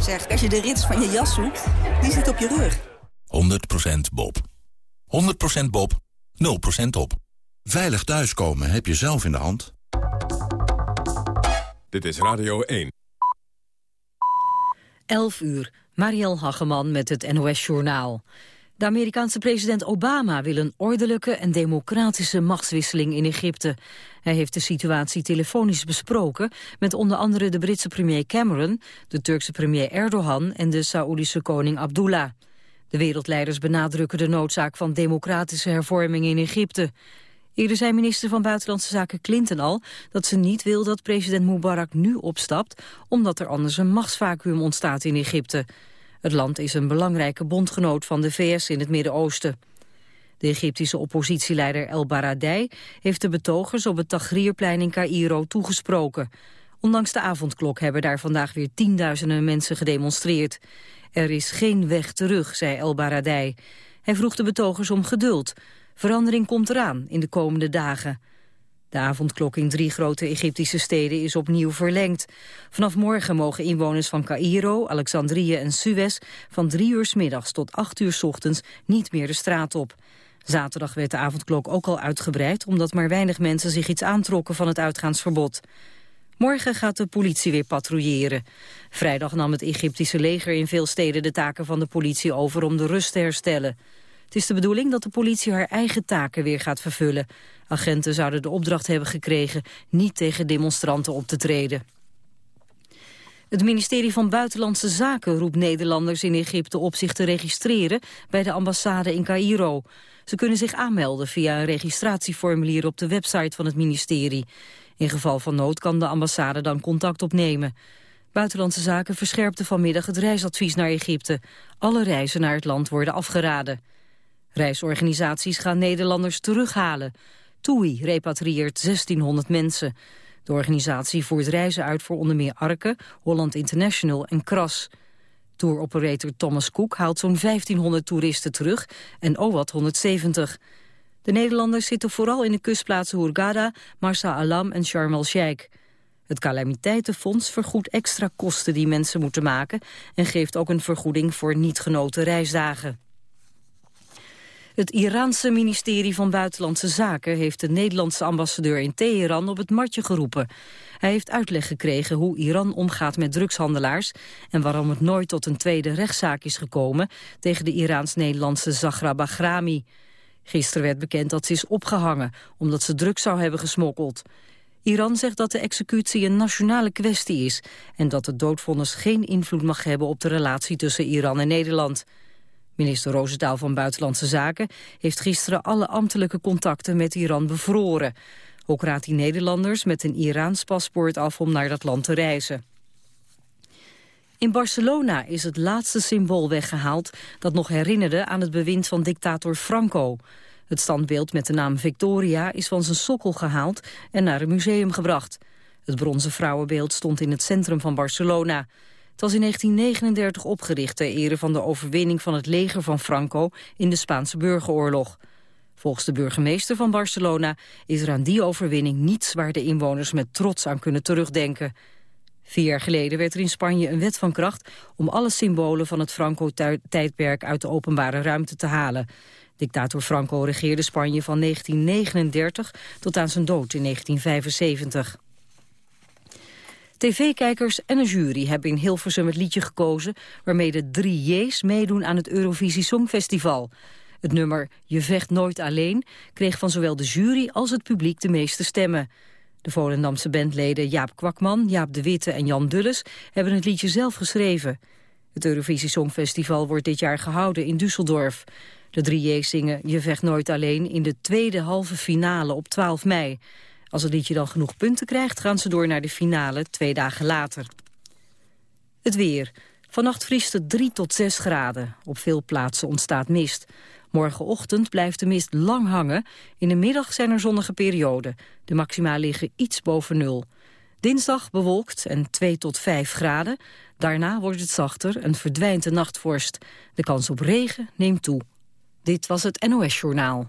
Zeg, als je de rits van je jas zoekt, die zit op je rug. 100% Bob. 100% Bob, 0% op. Veilig thuiskomen heb je zelf in de hand. Dit is Radio 1. 11 uur. Marielle Hageman met het NOS Journaal. De Amerikaanse president Obama wil een ordelijke en democratische machtswisseling in Egypte. Hij heeft de situatie telefonisch besproken met onder andere de Britse premier Cameron, de Turkse premier Erdogan en de Saoedische koning Abdullah. De wereldleiders benadrukken de noodzaak van democratische hervormingen in Egypte. Eerder zei minister van Buitenlandse Zaken Clinton al dat ze niet wil dat president Mubarak nu opstapt, omdat er anders een machtsvacuum ontstaat in Egypte. Het land is een belangrijke bondgenoot van de VS in het Midden-Oosten. De Egyptische oppositieleider El Baradei heeft de betogers op het Tahrirplein in Cairo toegesproken. Ondanks de avondklok hebben daar vandaag weer tienduizenden mensen gedemonstreerd. Er is geen weg terug, zei El Baradei. Hij vroeg de betogers om geduld. Verandering komt eraan in de komende dagen. De avondklok in drie grote Egyptische steden is opnieuw verlengd. Vanaf morgen mogen inwoners van Cairo, Alexandrië en Suez... van drie uur s middags tot acht uur s ochtends niet meer de straat op. Zaterdag werd de avondklok ook al uitgebreid... omdat maar weinig mensen zich iets aantrokken van het uitgaansverbod. Morgen gaat de politie weer patrouilleren. Vrijdag nam het Egyptische leger in veel steden de taken van de politie over om de rust te herstellen. Het is de bedoeling dat de politie haar eigen taken weer gaat vervullen. Agenten zouden de opdracht hebben gekregen niet tegen demonstranten op te treden. Het ministerie van Buitenlandse Zaken roept Nederlanders in Egypte op zich te registreren bij de ambassade in Cairo. Ze kunnen zich aanmelden via een registratieformulier op de website van het ministerie. In geval van nood kan de ambassade dan contact opnemen. Buitenlandse Zaken verscherpte vanmiddag het reisadvies naar Egypte. Alle reizen naar het land worden afgeraden. Reisorganisaties gaan Nederlanders terughalen. TUI repatrieert 1600 mensen. De organisatie voert reizen uit voor onder meer Arke, Holland International en Kras. Touroperator Thomas Cook haalt zo'n 1500 toeristen terug en OWAT 170. De Nederlanders zitten vooral in de kustplaatsen Hurghada, Marsa Alam en Sharm el-Sheikh. Het calamiteitenfonds vergoedt extra kosten die mensen moeten maken... en geeft ook een vergoeding voor niet genoten reisdagen. Het Iraanse ministerie van Buitenlandse Zaken heeft de Nederlandse ambassadeur in Teheran op het matje geroepen. Hij heeft uitleg gekregen hoe Iran omgaat met drugshandelaars en waarom het nooit tot een tweede rechtszaak is gekomen tegen de Iraans-Nederlandse Zahra Bahrami. Gisteren werd bekend dat ze is opgehangen omdat ze drugs zou hebben gesmokkeld. Iran zegt dat de executie een nationale kwestie is en dat het doodvonnis geen invloed mag hebben op de relatie tussen Iran en Nederland. Minister Roosentaal van Buitenlandse Zaken heeft gisteren alle ambtelijke contacten met Iran bevroren. Ook raadt hij Nederlanders met een Iraans paspoort af om naar dat land te reizen. In Barcelona is het laatste symbool weggehaald dat nog herinnerde aan het bewind van dictator Franco. Het standbeeld met de naam Victoria is van zijn sokkel gehaald en naar een museum gebracht. Het bronzen vrouwenbeeld stond in het centrum van Barcelona. Het was in 1939 opgericht ter ere van de overwinning van het leger van Franco in de Spaanse burgeroorlog. Volgens de burgemeester van Barcelona is er aan die overwinning niets waar de inwoners met trots aan kunnen terugdenken. Vier jaar geleden werd er in Spanje een wet van kracht om alle symbolen van het Franco-tijdperk uit de openbare ruimte te halen. Dictator Franco regeerde Spanje van 1939 tot aan zijn dood in 1975. TV-kijkers en een jury hebben in Hilversum het liedje gekozen... waarmee de drie J's meedoen aan het Eurovisie Songfestival. Het nummer Je vecht nooit alleen kreeg van zowel de jury als het publiek de meeste stemmen. De Volendamse bandleden Jaap Kwakman, Jaap de Witte en Jan Dulles... hebben het liedje zelf geschreven. Het Eurovisie Songfestival wordt dit jaar gehouden in Düsseldorf. De drie J's zingen Je vecht nooit alleen in de tweede halve finale op 12 mei... Als het liedje dan genoeg punten krijgt, gaan ze door naar de finale twee dagen later. Het weer. Vannacht vriest het 3 tot 6 graden. Op veel plaatsen ontstaat mist. Morgenochtend blijft de mist lang hangen. In de middag zijn er zonnige perioden. De maxima liggen iets boven nul. Dinsdag bewolkt en 2 tot 5 graden. Daarna wordt het zachter en verdwijnt de nachtvorst. De kans op regen neemt toe. Dit was het NOS Journaal.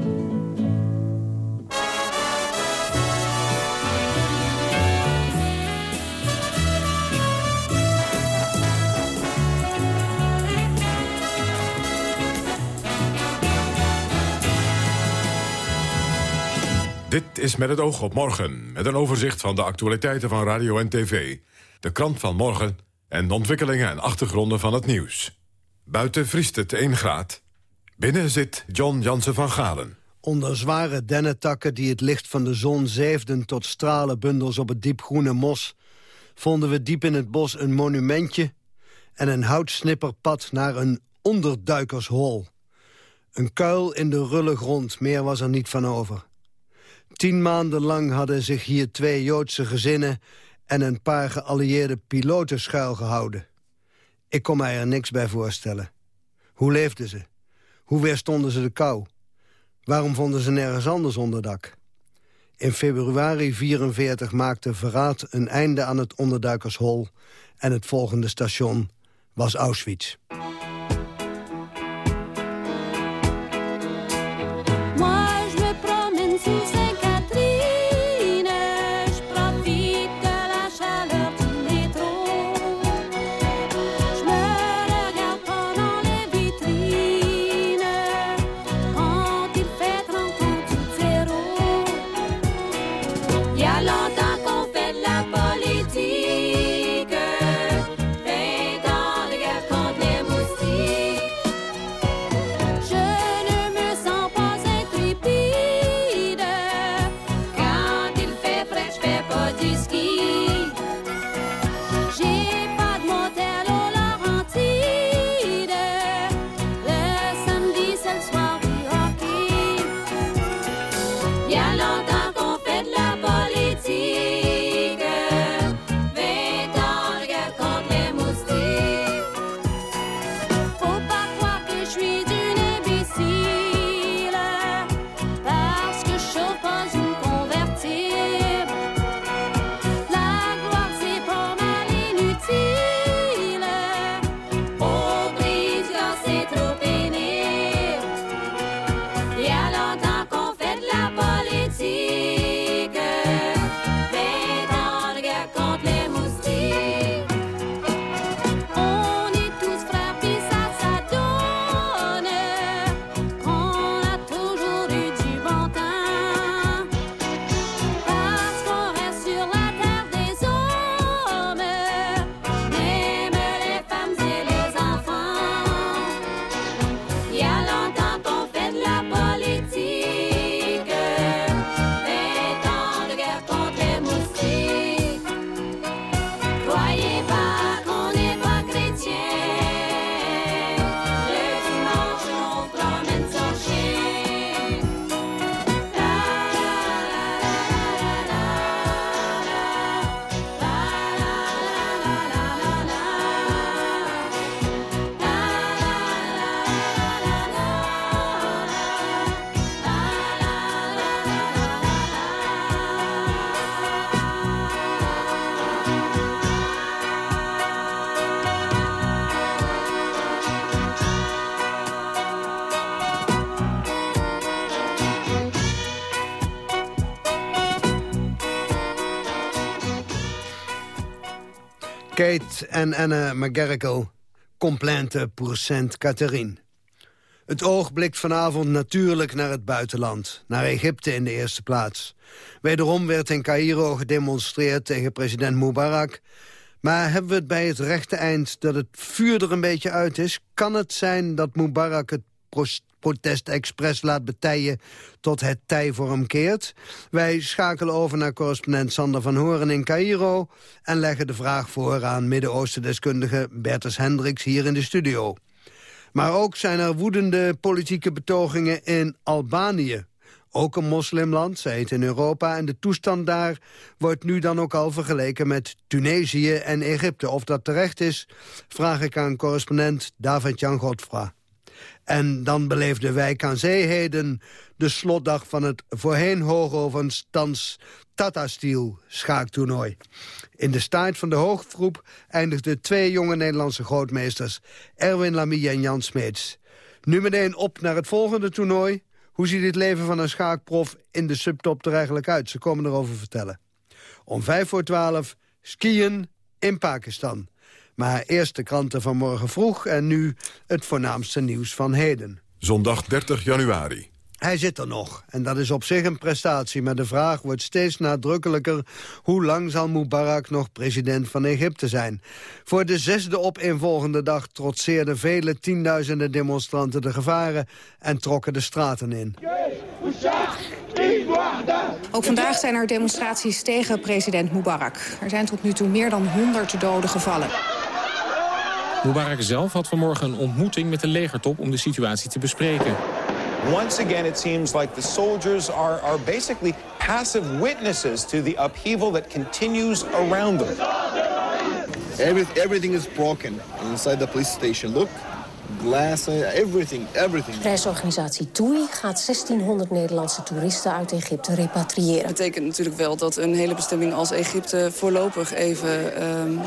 Dit is met het oog op morgen, met een overzicht van de actualiteiten van radio en tv. De krant van morgen en de ontwikkelingen en achtergronden van het nieuws. Buiten vriest het 1 graad. Binnen zit John Jansen van Galen. Onder zware dennetakken die het licht van de zon zeefden tot stralenbundels op het diepgroene mos... vonden we diep in het bos een monumentje en een houtsnipperpad naar een onderduikershol. Een kuil in de rulle grond, meer was er niet van over. Tien maanden lang hadden zich hier twee Joodse gezinnen... en een paar geallieerde piloten schuilgehouden. Ik kon mij er niks bij voorstellen. Hoe leefden ze? Hoe weerstonden ze de kou? Waarom vonden ze nergens anders onderdak? In februari 44 maakte Verraad een einde aan het onderduikershol... en het volgende station was Auschwitz. En Anne McGarrigle, complainte pour Sainte-Catherine. Het oog blikt vanavond natuurlijk naar het buitenland. Naar Egypte in de eerste plaats. Wederom werd in Cairo gedemonstreerd tegen president Mubarak. Maar hebben we het bij het rechte eind dat het vuur er een beetje uit is? Kan het zijn dat Mubarak het protest expres laat betijen tot het tij voor hem keert. Wij schakelen over naar correspondent Sander van Horen in Cairo... en leggen de vraag voor aan Midden-Oosten-deskundige Bertus Hendricks hier in de studio. Maar ook zijn er woedende politieke betogingen in Albanië. Ook een moslimland, zij het in Europa. En de toestand daar wordt nu dan ook al vergeleken met Tunesië en Egypte. Of dat terecht is, vraag ik aan correspondent David-Jan Godfra. En dan beleefde Wijk aan Zeeheden de slotdag van het voorheen Hoogovens Tata Steel schaaktoernooi. In de staart van de hoofdgroep eindigden twee jonge Nederlandse grootmeesters... Erwin Lamy en Jan Smeets. Nu meteen op naar het volgende toernooi. Hoe ziet het leven van een schaakprof in de subtop er eigenlijk uit? Ze komen erover vertellen. Om vijf voor twaalf skiën in Pakistan. Maar eerst de kranten van morgen vroeg en nu het voornaamste nieuws van heden. Zondag 30 januari. Hij zit er nog. En dat is op zich een prestatie. Maar de vraag wordt steeds nadrukkelijker... hoe lang zal Mubarak nog president van Egypte zijn? Voor de zesde opeenvolgende dag trotseerden vele tienduizenden demonstranten de gevaren... en trokken de straten in. Ook vandaag zijn er demonstraties tegen president Mubarak. Er zijn tot nu toe meer dan 100 doden gevallen. Mubarak zelf had vanmorgen een ontmoeting met de legertop om de situatie te bespreken. Once again, it seems like the soldiers are, are basically passive witnesses to the upheaval that continues around them. Every, everything is broken inside the police station. Look, glass, everything, everything. Reisorganisatie TUI gaat 1600 Nederlandse toeristen uit Egypte repatriëren. Dat betekent natuurlijk wel dat een hele bestemming als Egypte voorlopig even um,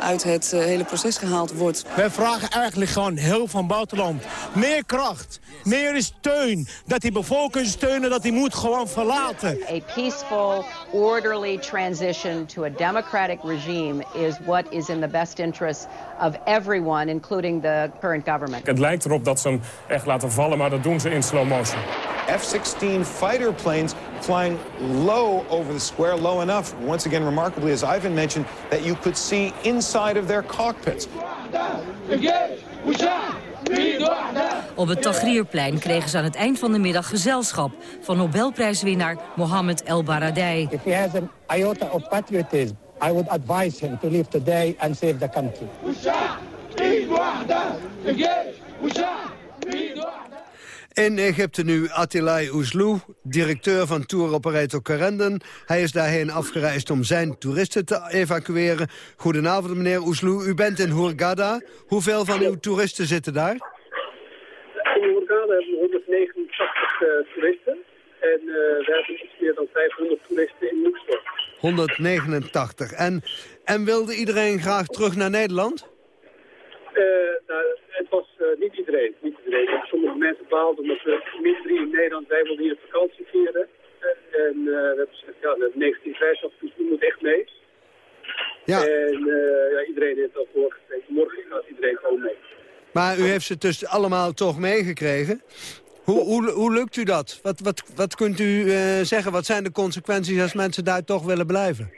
uit het uh, hele proces gehaald wordt. Wij vragen eigenlijk gewoon heel van buitenland meer kracht, meer steun. Dat die bevolking steunen, dat die moet gewoon verlaten. A peaceful, orderly transition to a democratic regime is what is in the best interest of everyone, including the current government. Het lijkt erop dat ze hem echt laten vallen, maar dat doen ze in slow motion. F-16 fighter planes flying low over the square, low enough, once again remarkably, as Ivan mentioned, that you could see inside of their cockpits. Op het Tagrierplein kregen ze aan het eind van de middag gezelschap van Nobelprijswinnaar Mohammed El Baradei. If he has an iota of patriotism, I would advise him to leave today and save the country. In Egypte nu Attilay Ouzlou, directeur van tour operator Corendon. Hij is daarheen afgereisd om zijn toeristen te evacueren. Goedenavond meneer Ouzlou, u bent in Hurghada. Hoeveel van uw toeristen zitten daar? In Hurghada hebben we 189 uh, toeristen. En uh, we hebben iets meer dan 500 toeristen in Luxor. 189. En, en wilde iedereen graag terug naar Nederland? Uh, nou, het was uh, niet iedereen. Niet iedereen. Sommige mensen baalden omdat we min drie in Nederland, wij wilden hier vakantie vieren. En uh, we hebben gezegd, ja, we hebben 1950, dus die moet echt mee. Ja. En ja, iedereen heeft al voorgekregen. Morgen gaat iedereen gewoon mee. Maar u heeft ze dus allemaal toch meegekregen? Hoe, hoe, hoe lukt u dat? Wat, wat, wat kunt u zeggen? Wat zijn de consequenties als mensen daar toch willen blijven?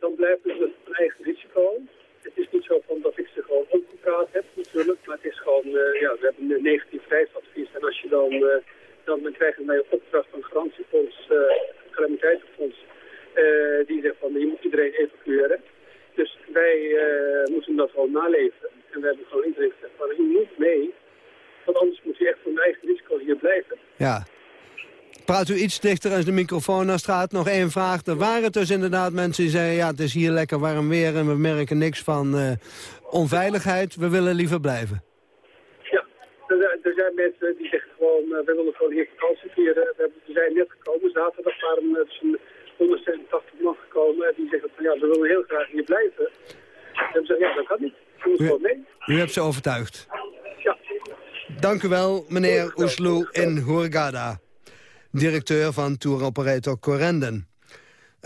dan blijven ze met hun eigen risico. Het is niet zo van dat ik ze gewoon opgepraat heb natuurlijk, maar het is gewoon, uh, ja, we hebben een negatief reisadvies en als je dan, uh, dan, dan krijgen wij een opdracht van garantiefonds, uh, calamiteitenfonds, die zegt van je moet iedereen evacueren. Dus wij moeten dat gewoon naleven en we hebben gewoon iedereen gezegd van je moet mee, want anders moet je echt voor hun eigen risico hier blijven. Ja. Praat u iets dichter als de microfoon naar straat. Nog één vraag. Er waren dus inderdaad mensen die zeiden... ja, het is hier lekker warm weer en we merken niks van onveiligheid. We willen liever blijven. Ja, er, er zijn mensen die zeggen gewoon... Uh, we willen gewoon hier vakantie vieren. We, zijn net gekomen. Zaterdag waren er dus 187 man gekomen. Die zeggen van ja, we willen heel graag hier blijven. En we zeggen ja, dat kan niet. U, gewoon mee. U hebt ze overtuigd. Ja. Dank u wel, meneer Oesloe in Hurghada directeur van touroperator Correnden.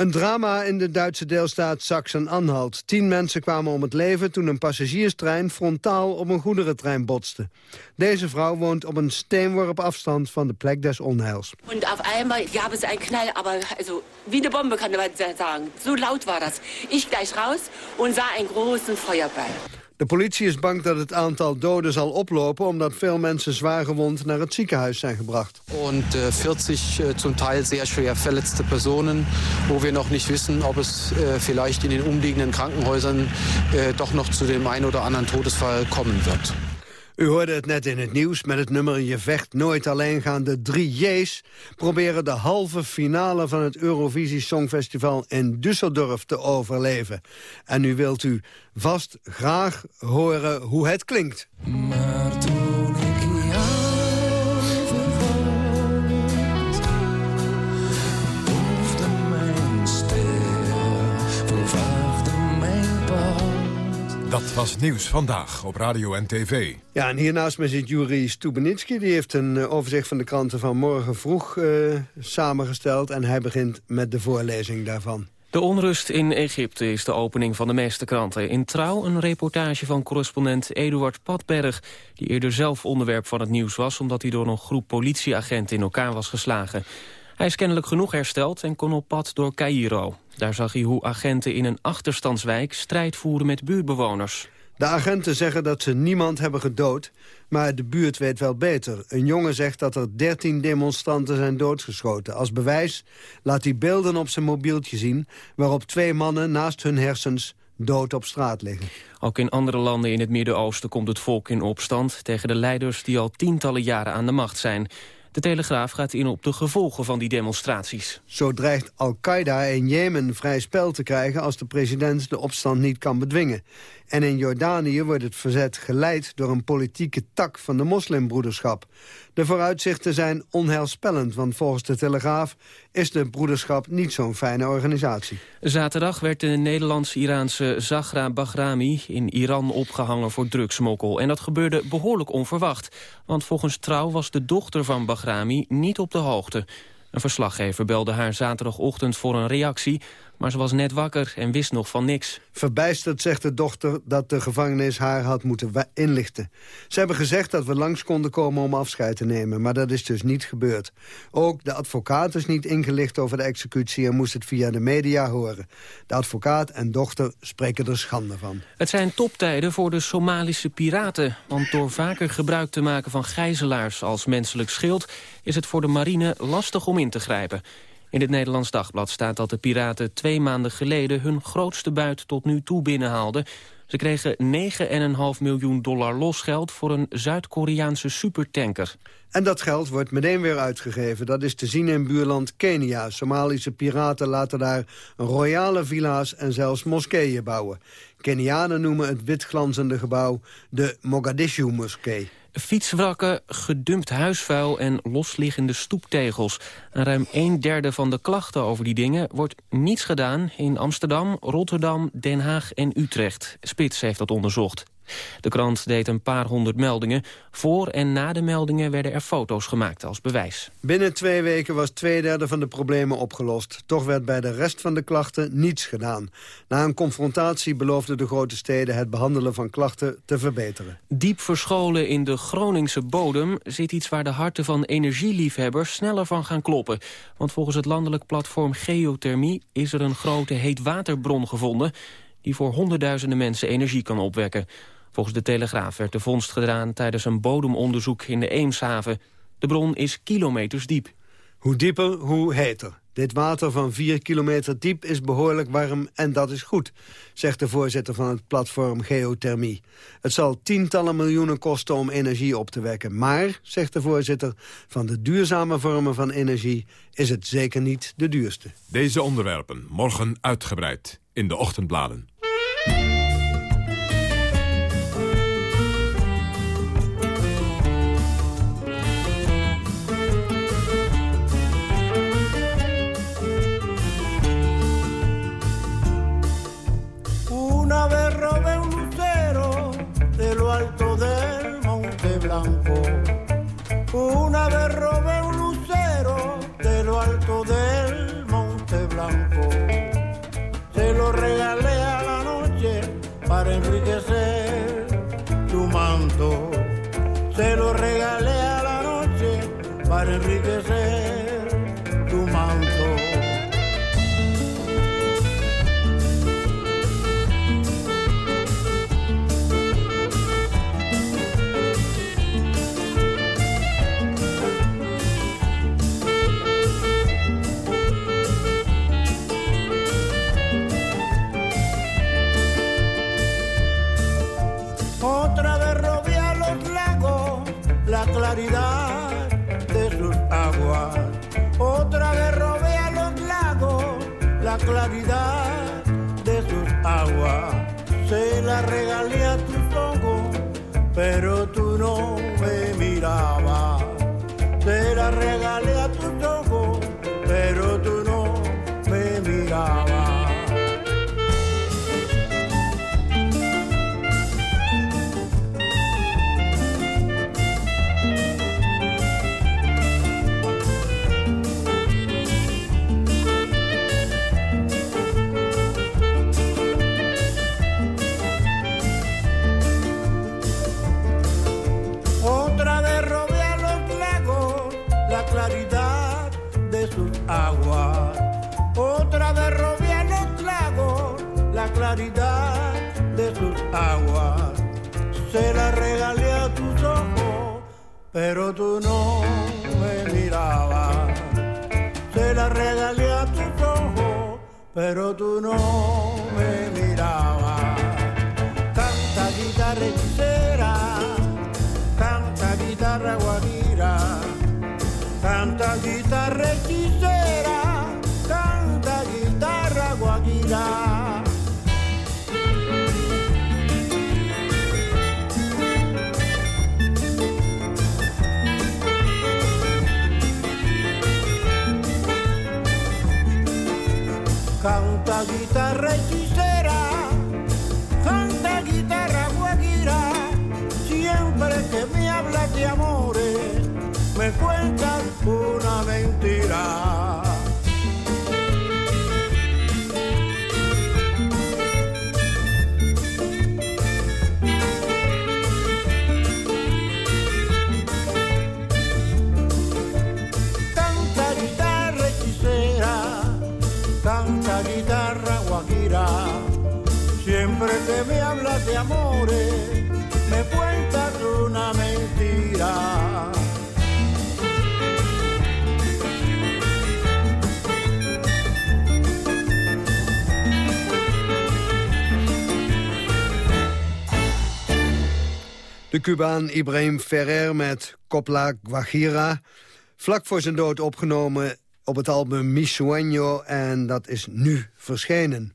Een drama in de Duitse deelstaat Sachsen-Anhalt. Tien mensen kwamen om het leven toen een passagierstrein frontaal op een goederentrein botste. Deze vrouw woont op een steenworp afstand van de plek des onheils. En op einmal gab es einen Knall, aber also wie eine Bombe kann man sagen. So laut war das. Ich gleich raus und sah einen großen Feuerball. De politie is bang dat het aantal doden zal oplopen... omdat veel mensen zwaar gewond naar het ziekenhuis zijn gebracht. En uh, 40 uh, zum Teil sehr schwer verletzte Personen... wo wir noch nicht wissen, ob es uh, vielleicht in den umliegenden Krankenhäusern... doch noch zu dem einen oder anderen Todesfall kommen wird. U hoorde het net in het nieuws met het nummer Je vecht nooit alleen gaan. De drie J's proberen de halve finale van het Eurovisie Songfestival in Düsseldorf te overleven. En nu wilt u vast graag horen hoe het klinkt. Dat was Nieuws Vandaag op Radio en TV. Ja, en hiernaast me zit Juri Stubenitski. Die heeft een eh, overzicht van de kranten van morgen vroeg uh, samengesteld. En hij begint met de voorlezing daarvan. De onrust in Egypte is de opening van de meeste kranten. In Trouw een reportage van correspondent Eduard Patberg... die eerder zelf onderwerp van het nieuws was... omdat hij door een groep politieagenten in elkaar was geslagen. Hij is kennelijk genoeg hersteld en kon op pad door Cairo. Daar zag hij hoe agenten in een achterstandswijk strijd voeren met buurtbewoners. De agenten zeggen dat ze niemand hebben gedood, maar de buurt weet wel beter. Een jongen zegt dat er 13 demonstranten zijn doodgeschoten. Als bewijs laat hij beelden op zijn mobieltje zien... waarop twee mannen naast hun hersens dood op straat liggen. Ook in andere landen in het Midden-Oosten komt het volk in opstand... tegen de leiders die al tientallen jaren aan de macht zijn. De Telegraaf gaat in op de gevolgen van die demonstraties. Zo dreigt Al-Qaeda in Jemen vrij spel te krijgen... als de president de opstand niet kan bedwingen. En in Jordanië wordt het verzet geleid door een politieke tak van de moslimbroederschap. De vooruitzichten zijn onheilspellend, want volgens de Telegraaf is de broederschap niet zo'n fijne organisatie. Zaterdag werd de Nederlands-Iraanse Zagra Bahrami in Iran opgehangen voor drugsmokkel. En dat gebeurde behoorlijk onverwacht, want volgens Trouw was de dochter van Bahrami niet op de hoogte. Een verslaggever belde haar zaterdagochtend voor een reactie... maar ze was net wakker en wist nog van niks. Verbijsterd zegt de dochter dat de gevangenis haar had moeten inlichten. Ze hebben gezegd dat we langs konden komen om afscheid te nemen... maar dat is dus niet gebeurd. Ook de advocaat is niet ingelicht over de executie... en moest het via de media horen. De advocaat en dochter spreken er schande van. Het zijn toptijden voor de Somalische piraten... want door vaker gebruik te maken van gijzelaars als menselijk schild... is het voor de marine lastig om in te grijpen. In het Nederlands Dagblad staat dat de piraten twee maanden geleden... hun grootste buit tot nu toe binnenhaalden. Ze kregen 9,5 miljoen dollar losgeld voor een Zuid-Koreaanse supertanker. En dat geld wordt meteen weer uitgegeven. Dat is te zien in buurland Kenia. Somalische piraten laten daar royale villa's en zelfs moskeeën bouwen. Kenianen noemen het witglanzende gebouw de Mogadishu-moskee. Fietswrakken, gedumpt huisvuil en losliggende stoeptegels. Ruim een derde van de klachten over die dingen wordt niets gedaan in Amsterdam, Rotterdam, Den Haag en Utrecht. Spits heeft dat onderzocht. De krant deed een paar honderd meldingen. Voor en na de meldingen werden er foto's gemaakt als bewijs. Binnen twee weken was twee derde van de problemen opgelost. Toch werd bij de rest van de klachten niets gedaan. Na een confrontatie beloofden de grote steden het behandelen van klachten te verbeteren. Diep verscholen in de Groningse bodem zit iets waar de harten van energieliefhebbers sneller van gaan kloppen. Want volgens het landelijk platform Geothermie is er een grote heetwaterbron gevonden die voor honderdduizenden mensen energie kan opwekken. Volgens de Telegraaf werd de vondst gedaan tijdens een bodemonderzoek in de Eemshaven. De bron is kilometers diep. Hoe dieper, hoe heter. Dit water van 4 kilometer diep is behoorlijk warm en dat is goed, zegt de voorzitter van het platform Geothermie. Het zal tientallen miljoenen kosten om energie op te wekken. Maar, zegt de voorzitter, van de duurzame vormen van energie is het zeker niet de duurste. Deze onderwerpen morgen uitgebreid in de ochtendbladen. de sus aguas. Se la regalé a tus ojos, pero tú no me mirabas. Se la regalé a tus ojos, pero tú no me mirabas. Canta guitarra entera, canta guitarra guajira, canta guitarra hechicera De Cubaan Ibrahim Ferrer met Copla Guajira. Vlak voor zijn dood opgenomen op het album Mi Sueño en dat is nu verschenen.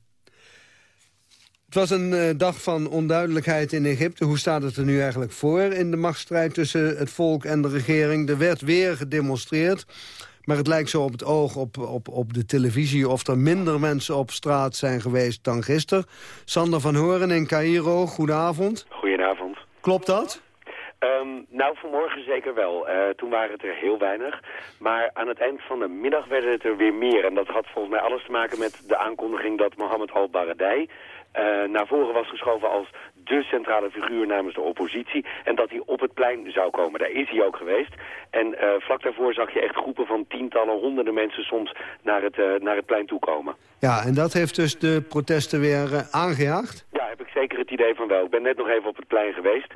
Het was een eh, dag van onduidelijkheid in Egypte. Hoe staat het er nu eigenlijk voor in de machtsstrijd tussen het volk en de regering? Er werd weer gedemonstreerd, maar het lijkt zo op het oog op, op, op de televisie... of er minder mensen op straat zijn geweest dan gisteren. Sander van Horen in Cairo, goedenavond. Klopt dat? Ehm, nou, vanmorgen zeker wel. Eh, toen waren het er heel weinig. Maar aan het eind van de middag werden het er weer meer. En dat had volgens mij alles te maken met de aankondiging dat Mohammed al-Baradei... eh, naar voren was geschoven als de centrale figuur namens de oppositie. En dat hij op het plein zou komen. Daar is hij ook geweest. En eh, vlak daarvoor zag je echt groepen van tientallen, honderden mensen soms naar het, eh, naar het plein toe komen. Ja, en dat heeft dus de protesten weer eh, aangejaagd? Ja, heb ik zeker het idee van wel. Ik ben net nog even op het plein geweest.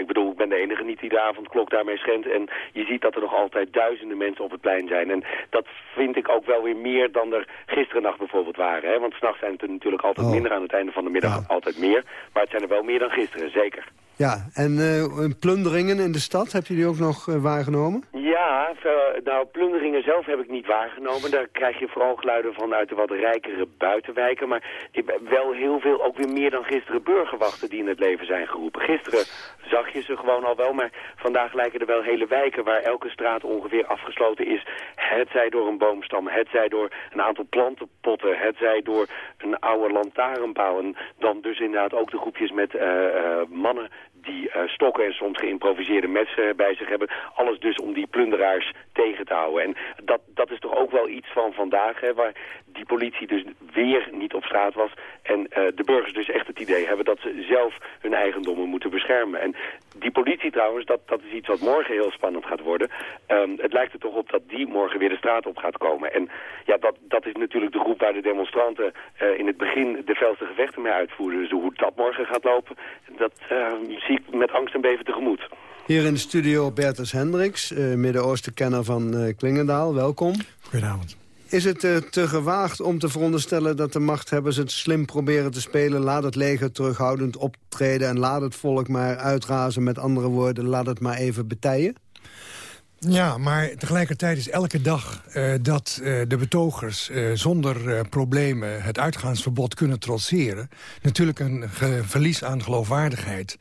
Ik bedoel, ik ben de enige niet die de avondklok daarmee schendt. En je ziet dat er nog altijd duizenden mensen op het plein zijn. En dat vind ik ook wel weer meer dan er gisteren nacht bijvoorbeeld waren. Hè? Want s'nachts zijn het er natuurlijk altijd Oh. minder. Aan het einde van de middag altijd meer. Maar het zijn er wel meer dan gisteren, zeker. Ja, en eh, plunderingen in de stad, heb je die ook nog eh, waargenomen? Ja, nou, plunderingen zelf heb ik niet waargenomen. Daar krijg je vooral geluiden van uit de wat rijkere buitenwijken. Maar ik wel heel veel, ook weer meer dan gisteren, burgerwachten die in het leven zijn geroepen. Gisteren zag je ze gewoon al wel, maar vandaag lijken er wel hele wijken waar elke straat ongeveer afgesloten is. Het zij door een boomstam, het zij door een aantal plantenpotten, het zij door een oude lantaarnpaal. En dan dus inderdaad ook de groepjes met eh, mannen die eh, stokken en soms geïmproviseerde messen bij zich hebben. Alles dus om die plunderaars tegen te houden. En dat, dat is toch ook wel iets van vandaag, hè, waar die politie dus weer niet op straat was. En eh, de burgers dus echt het idee hebben dat ze zelf hun eigendommen moeten beschermen. En die politie trouwens, dat, dat is iets wat morgen heel spannend gaat worden. Ehm, het lijkt er toch op dat die morgen weer de straat op gaat komen. En ja, dat, dat is natuurlijk de groep waar de demonstranten eh, in het begin de felste gevechten mee uitvoerden. Dus hoe dat morgen gaat lopen, dat eh, zie ik met angst en beven tegemoet. Hier in de studio Bertus Hendricks, eh Midden-Oosten-kenner van eh, Klingendaal. Welkom. Goedenavond. Is het eh, te gewaagd om te veronderstellen dat de machthebbers het slim proberen te spelen? Laat het leger terughoudend optreden en laat het volk maar uitrazen. Met andere woorden, laat het maar even betijen? Ja, maar tegelijkertijd is elke dag eh, dat eh, de betogers eh, zonder problemen het uitgaansverbod kunnen trotseren... natuurlijk een verlies aan geloofwaardigheid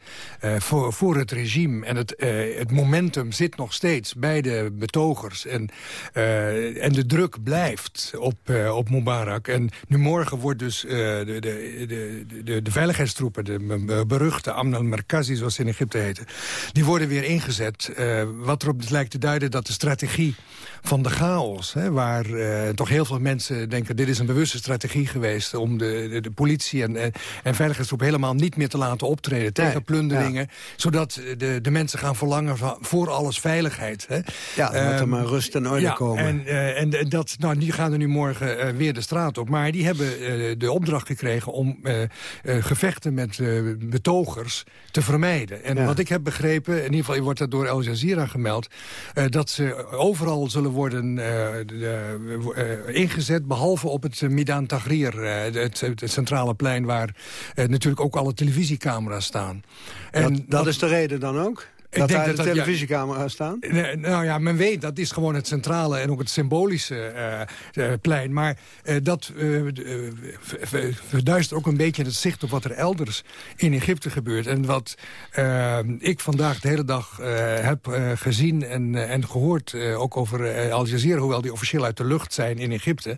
voor, voor het regime. En het, het momentum zit nog steeds bij de betogers. En, en de druk blijft op, op Mubarak. En nu morgen wordt dus de, de, de, de, de veiligheidstroepen... de be- beruchte Amn al-Merkazi, zoals ze in Egypte heten... die worden weer ingezet. Wat erop lijkt te duiden dat de strategie van de chaos... Hè, waar uh, toch heel veel mensen denken... dit is een bewuste strategie geweest... om de, de, de politie en, en, en veiligheidsgroep helemaal niet meer te laten optreden... tegen nee, plunderingen, ja. zodat de, de mensen gaan verlangen van, voor alles veiligheid. Hè. Ja, um, er maar rust en orde ja, komen. En, uh, en dat, nou, die gaan er nu morgen uh, weer de straat op. Maar die hebben de opdracht gekregen om gevechten met betogers te vermijden. En ja. wat ik heb begrepen, in ieder geval wordt dat door Al Jazeera gemeld... dat ze overal zullen worden uh, ingezet... behalve op het Midan Tahrir, het, het, centrale plein... waar natuurlijk ook alle televisiecamera's staan. En dat, dat is de reden dan ook? Ik dat denk daar dat de televisiecamera's ja, staan? Nou ja, men weet, dat is gewoon het centrale en ook het symbolische uh, uh, plein. Maar uh, dat verduistert ook een beetje het zicht op wat er elders in Egypte gebeurt. En wat ik vandaag de hele dag heb gezien en, en gehoord, ook over Al Jazeera, hoewel die officieel uit de lucht zijn in Egypte,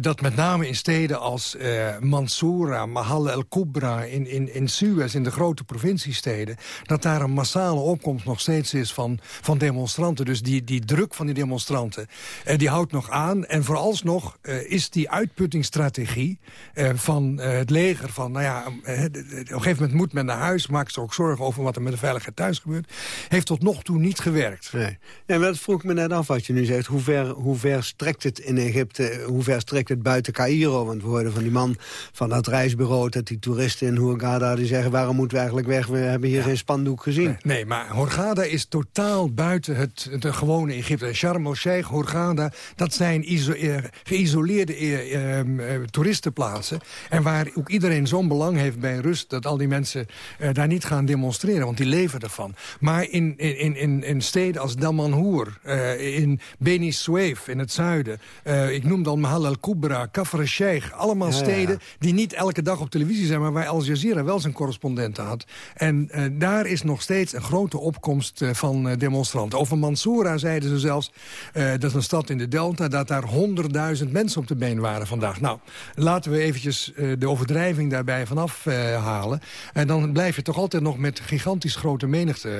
dat met name in steden als Mansoura, Mahal el-Kubra, in, in, in Suez, in de grote provinciesteden, dat daar een massale opkomst nog steeds is van, van demonstranten. Dus die, die druk van die demonstranten, uh, die houdt nog aan. En vooralsnog uh, is die uitputtingsstrategie uh, van het leger... van, nou ja, op een gegeven moment moet men naar huis... maakt zich ook zorgen over wat er met de veiligheid thuis gebeurt... heeft tot nog toe niet gewerkt. Nee. Ja, dat vroeg me net af wat je nu zegt. Hoe ver, hoe ver strekt het in Egypte? Hoe ver strekt het buiten Cairo? Want we hoorden van die man van dat reisbureau... dat die toeristen in Hurghada die zeggen... waarom moeten we eigenlijk weg? We hebben hier ja. geen spandoek gezien. Nee, nee maar Hurghada is totaal buiten het, het gewone Egypte. Sharm el-Sheikh, Hurghada, dat zijn uh, geïsoleerde uh, uh, toeristenplaatsen. En waar ook iedereen zo'n belang heeft bij rust... dat al die mensen daar niet gaan demonstreren, want die leven ervan. Maar in, in, in, in steden als Damanhour, in Beni Suef in het zuiden... ik noemde al Mahal al-Kubra, Kafr el-Sheikh... allemaal ja, steden ja. die niet elke dag op televisie zijn... maar waar Al Jazeera wel zijn correspondenten had. En daar is nog steeds een grote opkomst van demonstranten. Over Mansoura zeiden ze zelfs, uh, dat is een stad in de Delta... dat daar honderdduizend mensen op de been waren vandaag. Nou, laten we eventjes uh, de overdrijving daarbij vanaf uh, halen. En dan blijf je toch altijd nog met gigantisch grote menigte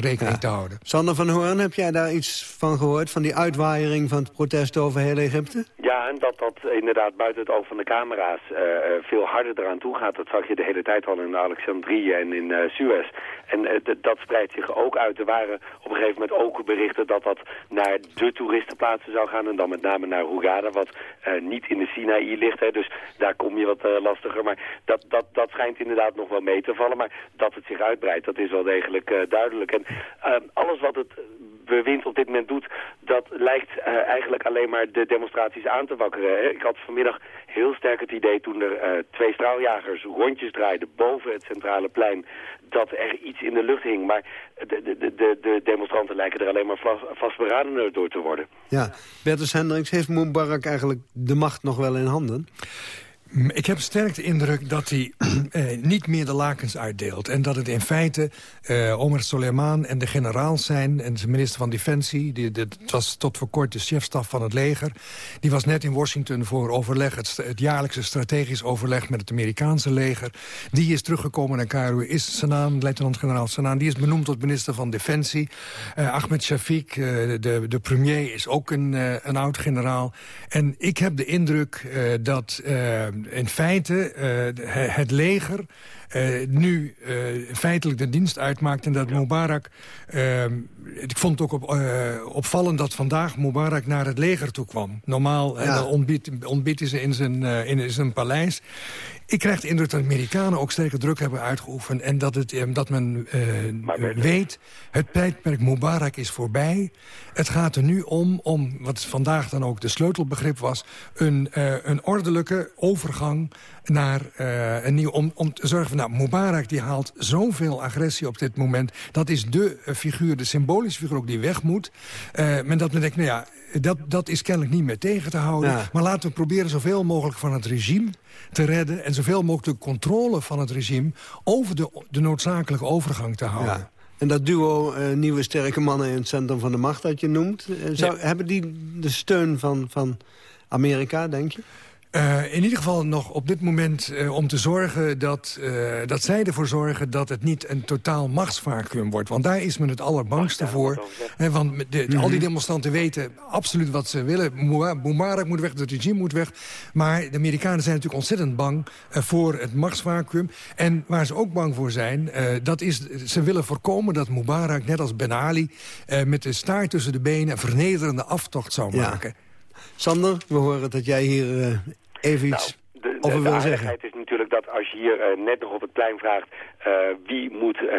rekening ja. te houden. Sander van Hoorn, heb jij daar iets van gehoord... van die uitwaaiering van het protest over heel Egypte? Ja, en dat dat inderdaad buiten het oog van de camera's veel harder eraan toe gaat. Dat zag je de hele tijd al in Alexandrië en in Suez. En dat spreidt zich ook uit. Er waren op een gegeven moment ook berichten dat dat naar de toeristenplaatsen zou gaan. En dan met name naar Hurghada, wat uh, niet in de Sinaï ligt. Hè, dus daar kom je wat uh, lastiger. Maar dat, dat, dat schijnt inderdaad nog wel mee te vallen. Maar dat het zich uitbreidt, dat is wel degelijk uh, duidelijk. En alles wat het bewind op dit moment doet, dat lijkt uh, eigenlijk alleen maar de demonstraties aan te wakkeren. Ik had vanmiddag heel sterk het idee toen er uh, twee straaljagers rondjes draaiden boven het centrale plein, dat er iets in de lucht hing. Maar de, de, de, de demonstranten lijken er alleen maar vast, vastberaden door te worden. Ja, Bertus Hendricks, heeft Mubarak eigenlijk de macht nog wel in handen? Ik heb sterk de indruk dat hij eh, niet meer de lakens uitdeelt. En dat het in feite eh, Omar Soleiman en de generaals zijn... en de minister van Defensie, die, dat was tot voor kort de chefstaf van het leger... die was net in Washington voor overleg, het, jaarlijkse strategisch overleg... met het Amerikaanse leger. Die is teruggekomen naar Cairo, is Sanaan, luitenant-generaal Sanaan... die is benoemd tot minister van Defensie. Uh, Ahmed Shafiq, uh, de, de premier, is ook een, uh, een oud-generaal. En ik heb de indruk dat in feite uh, het leger uh, nu uh, feitelijk de dienst uitmaakt... en dat ja. Mubarak... Uh, ik vond het ook op, opvallend dat vandaag Mubarak naar het leger toe kwam. Normaal ja. ontbiedt ze in zijn, in zijn paleis. Ik krijg de indruk dat de Amerikanen ook sterke druk hebben uitgeoefend... en dat, het, dat men weet, het tijdperk Mubarak is voorbij. Het gaat er nu om, om wat vandaag dan ook de sleutelbegrip was... een, een ordelijke overgang naar uh, een nieuw... Om, om te zorgen van, nou, Mubarak die haalt zoveel agressie op dit moment. Dat is de uh, figuur, de symbolische figuur ook die weg moet. Uh, men dat men denkt, nou ja, dat, dat is kennelijk niet meer tegen te houden. Ja. Maar laten we proberen zoveel mogelijk van het regime te redden... en zoveel mogelijk de controle van het regime... over de, de noodzakelijke overgang te houden. Ja. En dat duo uh, nieuwe sterke mannen in het centrum van de macht dat je noemt... Uh, zou, ja. hebben die de steun van, van Amerika, denk je? Uh, in ieder geval nog op dit moment uh, om te zorgen dat, uh, dat zij ervoor zorgen... dat het niet een totaal machtsvacuum wordt. Want daar is men het allerbangste voor. He, want de, de, mm -hmm. al die demonstranten weten absoluut wat ze willen. Mubarak moet weg, het regime moet weg. Maar de Amerikanen zijn natuurlijk ontzettend bang voor het machtsvacuum. En waar ze ook bang voor zijn, dat is... ze willen voorkomen dat Mubarak, net als Ben Ali... met de staart tussen de benen een vernederende aftocht zou maken. Ja. Sander, we horen dat jij hier even iets... Nou de, de aardigheid is natuurlijk dat als je hier uh, net nog op het plein vraagt... Uh, wie moet uh,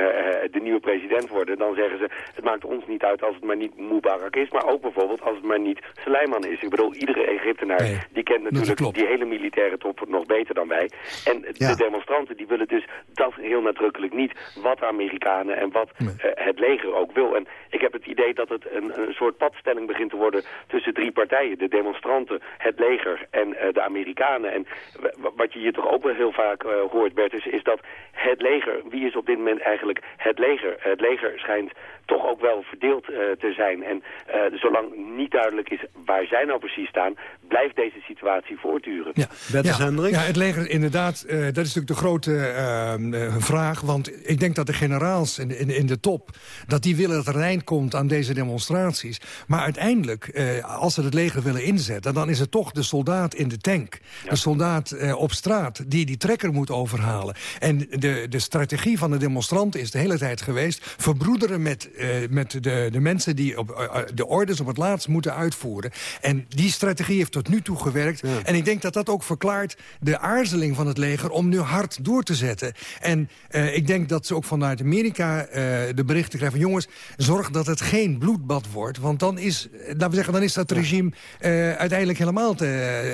de nieuwe president worden, dan zeggen ze... het maakt ons niet uit als het maar niet Mubarak is... maar ook bijvoorbeeld als het maar niet Suleiman is. Ik bedoel, iedere Egyptenaar nee, die kent natuurlijk die hele militaire top nog beter dan wij. En ja. de demonstranten die willen dus dat heel nadrukkelijk niet... wat de Amerikanen en wat nee. het leger ook wil. En ik heb het idee dat het een, een soort padstelling begint te worden... tussen drie partijen. De demonstranten, het leger en de Amerikanen. En wat je hier toch ook wel heel vaak uh, hoort, Bert, is, is dat het leger, wie is op dit moment eigenlijk het leger? Het leger schijnt toch ook wel verdeeld uh, te zijn. En uh, zolang niet duidelijk is waar zij nou precies staan... blijft deze situatie voortduren. Ja, ja, ja het leger inderdaad, uh, dat is natuurlijk de grote vraag. Want ik denk dat de generaals in, in, in, de top... dat die willen dat er eind komt aan deze demonstraties. Maar uiteindelijk, als ze het leger willen inzetten... dan is het toch de soldaat in de tank. Ja. De soldaat op straat die die trekker moet overhalen. En de, de strategie van de demonstranten is de hele tijd geweest... verbroederen met uh, met de, de mensen die op, uh, de orders op het laatst moeten uitvoeren. En die strategie heeft tot nu toe gewerkt. Ja. En ik denk dat dat ook verklaart de aarzeling van het leger om nu hard door te zetten. En uh, ik denk dat ze ook vanuit Amerika de berichten krijgen van... jongens, zorg dat het geen bloedbad wordt. Want dan is, laten we zeggen, dan is dat regime uiteindelijk helemaal te,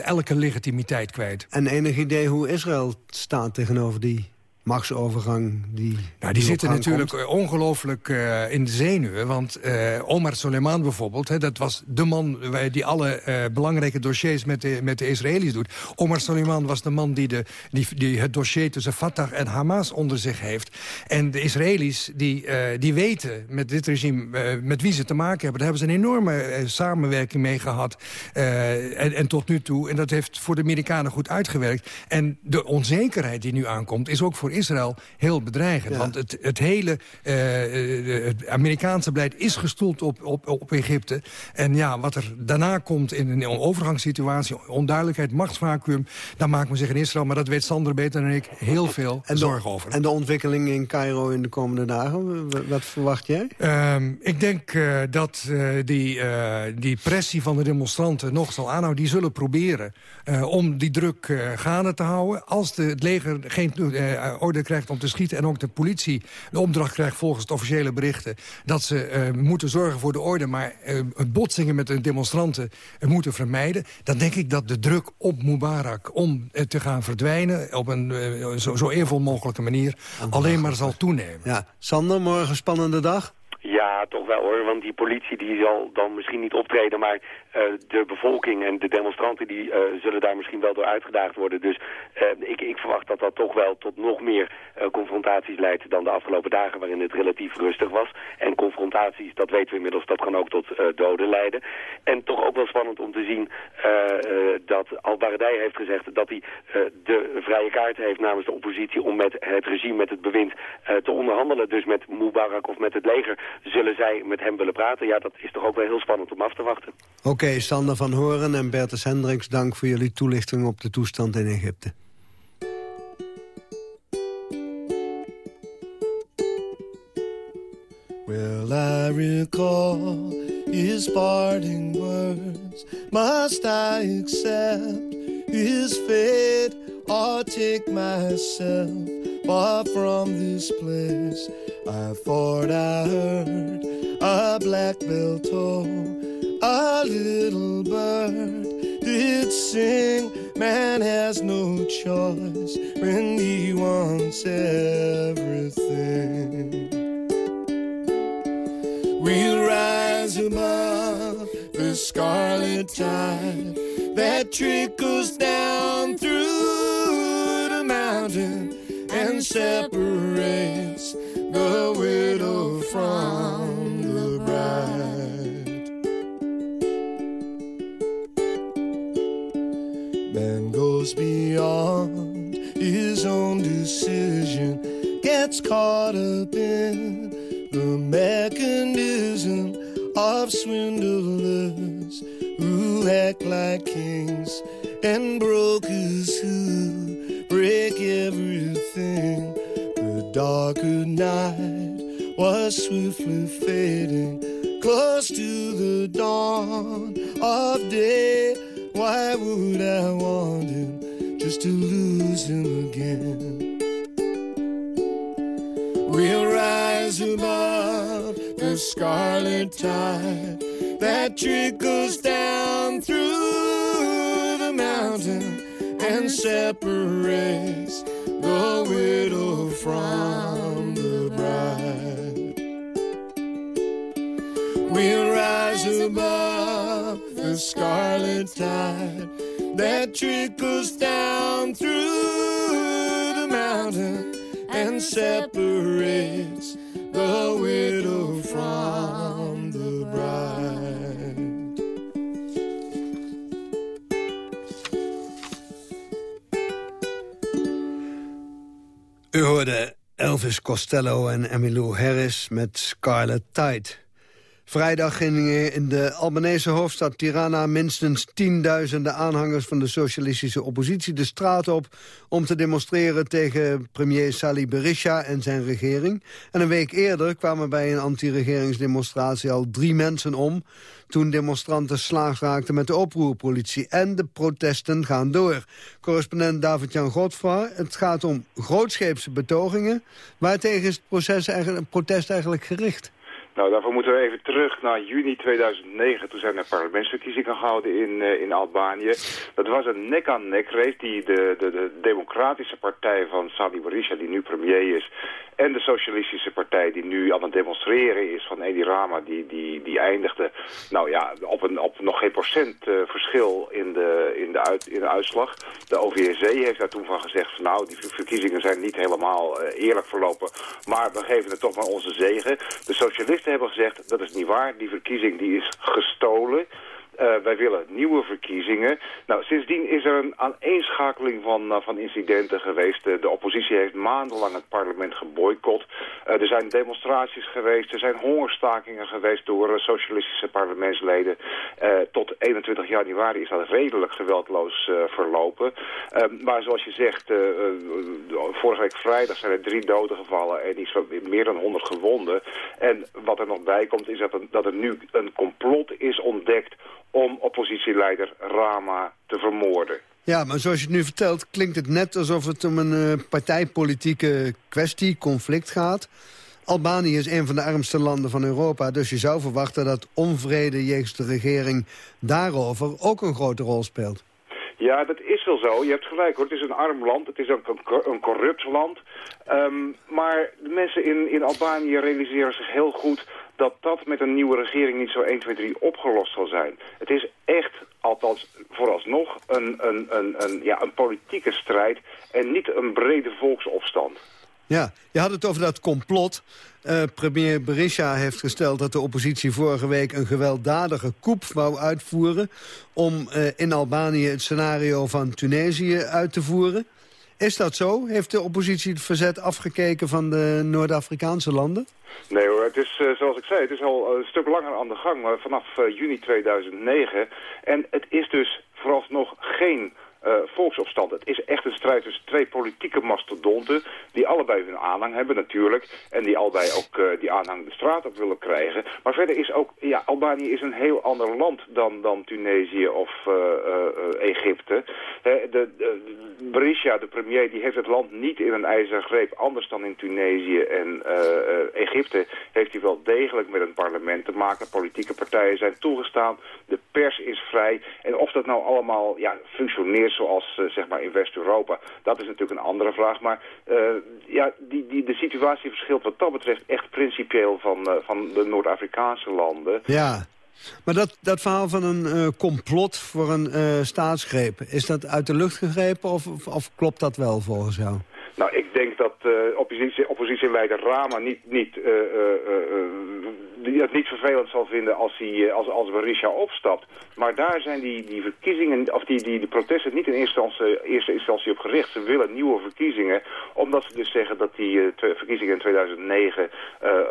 elke legitimiteit kwijt. En enig idee hoe Israël staat tegenover die machtsovergang die... Nou, die zitten natuurlijk ongelooflijk uh, in de zenuwen. Want uh, Omar Soleiman bijvoorbeeld, hè, dat was de man... die alle uh, belangrijke dossiers met de, met de Israëli's doet. Omar Soleiman was de man die, de, die, die het dossier tussen Fatah en Hamas onder zich heeft. En de Israëli's die, die weten met dit regime met wie ze te maken hebben. Daar hebben ze een enorme samenwerking mee gehad. En, en tot nu toe. En dat heeft voor de Amerikanen goed uitgewerkt. En de onzekerheid die nu aankomt is ook voor Israël heel bedreigend. Ja. Want het, het hele uh, het Amerikaanse beleid is gestoeld op, op, op Egypte. En ja, wat er daarna komt in een overgangssituatie... onduidelijkheid, machtsvacuum... daar maakt men zich in Israël, maar dat weet Sander beter dan ik... heel veel en de, zorgen over. En de ontwikkeling in Cairo in de komende dagen? Wat verwacht jij? Uh, ik denk uh, dat uh, die, die pressie van de demonstranten nog zal aanhouden. Die zullen proberen om die druk gaande te houden. Als de, het leger geen orde krijgt om te schieten... en ook de politie de opdracht krijgt volgens het officiële berichten... dat ze uh, moeten zorgen voor de orde... maar uh, botsingen met de demonstranten uh, moeten vermijden... dan denk ik dat de druk op Mubarak om te gaan verdwijnen... op een zo, zo eervol mogelijke manier alleen maar zal toenemen. Ja. Sander, morgen spannende dag? Ja, toch wel hoor, want die politie die zal dan misschien niet optreden... maar uh, de bevolking en de demonstranten die uh, zullen daar misschien wel door uitgedaagd worden. Dus uh, ik, ik, verwacht dat dat toch wel tot nog meer confrontaties leidt dan de afgelopen dagen... waarin het relatief rustig was. En dat weten we inmiddels, dat kan ook tot doden leiden. En toch ook wel spannend om te zien dat Al-Baradei heeft gezegd... dat hij de vrije kaart heeft namens de oppositie om met het regime, met het bewind te onderhandelen. Dus met Mubarak of met het leger zullen zij met hem willen praten. Ja, dat is toch ook wel heel spannend om af te wachten. Oké, Sander van Horen en Bertus Hendricks... dank voor jullie toelichting op de toestand in Egypte. I recall his parting words. Must I accept his fate or take myself far from this place? I thought I heard a black bell toll, a little bird did sing. Man has no choice when he wants everything rise above the scarlet tide that trickles down through the mountain and separates the widow from the bride. Man goes beyond his own decision, gets caught up in the mechanism of swindlers who act like kings and brokers who break everything. The darker night was swiftly fading, close to the dawn of day. Why would I want him just to lose him again? The scarlet tide that trickles down through the mountain and separates the widow from the bride. We'll rise above the scarlet tide that trickles down through the mountain and separates the widow from the bride. U hoorde Elvis Costello en Emmylou Harris met Scarlet Tide. Vrijdag gingen in de Albanese hoofdstad Tirana minstens tienduizenden aanhangers van de socialistische oppositie de straat op om te demonstreren tegen premier Sali Berisha en zijn regering. En een week eerder kwamen bij een anti-regeringsdemonstratie al drie mensen om toen demonstranten slaags raakten met de oproerpolitie. En de protesten gaan door. Correspondent David-Jan Godfra, het gaat om grootscheepse betogingen. Waartegen is het proces eigenlijk, protest eigenlijk gericht? Nou, daarvoor moeten we even terug naar juni 2009. Toen zijn er parlementsverkiezingen gehouden in, uh, in Albanië. Dat was een nek-aan-nek race die de, de, de democratische partij van Sali Berisha, die nu premier is, en de socialistische partij die nu aan het demonstreren is van Edi Rama, die, die, die eindigde nou ja, op, een, op nog geen procent uh, verschil in de, in, de uit, in de uitslag. De OVSE heeft daar toen van gezegd van nou, die verkiezingen zijn niet helemaal uh, eerlijk verlopen, maar we geven het toch maar onze zegen. De socialisten hebben gezegd, dat is niet waar, die verkiezing die is gestolen. Uh, wij willen nieuwe verkiezingen. Nou, sindsdien is er een aaneenschakeling van, uh, van incidenten geweest. De oppositie heeft maandenlang het parlement geboycott. er zijn demonstraties geweest, er zijn hongerstakingen geweest door socialistische parlementsleden. tot 21 januari is dat redelijk geweldloos verlopen. maar zoals je zegt, vorige week vrijdag zijn er drie doden gevallen en iets meer dan 100 gewonden. En wat er nog bij komt is dat er nu een complot is ontdekt om oppositieleider Rama te vermoorden. Ja, maar zoals je het nu vertelt, klinkt het net alsof het om een uh, partijpolitieke kwestie, conflict gaat. Albanië is een van de armste landen van Europa, dus je zou verwachten dat onvrede jegens de regering daarover ook een grote rol speelt. Ja, dat is wel zo. Je hebt gelijk hoor. Het is een arm land. Het is ook een, een corrupt land. Um, maar de mensen in, in Albanië realiseren zich heel goed dat dat met een nieuwe regering niet zo 1, 2, 3 opgelost zal zijn. Het is echt, althans vooralsnog, een, een, een, een, ja, een politieke strijd en niet een brede volksopstand. Ja, je had het over dat complot. Uh, premier Berisha heeft gesteld dat de oppositie vorige week een gewelddadige coup wou uitvoeren... om uh, in Albanië het scenario van Tunesië uit te voeren. Is dat zo? Heeft de oppositie het verzet afgekeken van de Noord-Afrikaanse landen? Nee hoor, het is uh, zoals ik zei, het is al een stuk langer aan de gang, vanaf juni 2009. En het is dus vooralsnog geen uh, volksopstand. Het is echt een strijd tussen twee politieke mastodonten... die allebei hun aanhang hebben natuurlijk... en die allebei ook uh, die aanhang de straat op willen krijgen. Maar verder is ook... Ja, Albanië is een heel ander land dan, dan Tunesië of uh, Egypte. de, de, Berisha, de premier, die heeft het land niet in een ijzeren greep... anders dan in Tunesië en Egypte... heeft hij wel degelijk met een parlement te maken. Politieke partijen zijn toegestaan. De pers is vrij. En of dat nou allemaal ja, functioneert zoals uh, zeg maar in West-Europa. Dat is natuurlijk een andere vraag. Maar uh, ja, die, die, de situatie verschilt wat dat betreft echt principieel van, uh, van de Noord-Afrikaanse landen. Ja, maar dat, dat verhaal van een complot voor een staatsgreep... is dat uit de lucht gegrepen of, of, of klopt dat wel volgens jou? Nou, ik denk dat uh, oppositie, oppositieleider Rama niet, niet, die het niet vervelend zal vinden als, hij, als, als Berisha opstapt. Maar daar zijn die, die verkiezingen, of die, die, die protesten niet in eerste instantie, eerste op gericht. Ze willen nieuwe verkiezingen, omdat ze dus zeggen dat die verkiezingen in 2009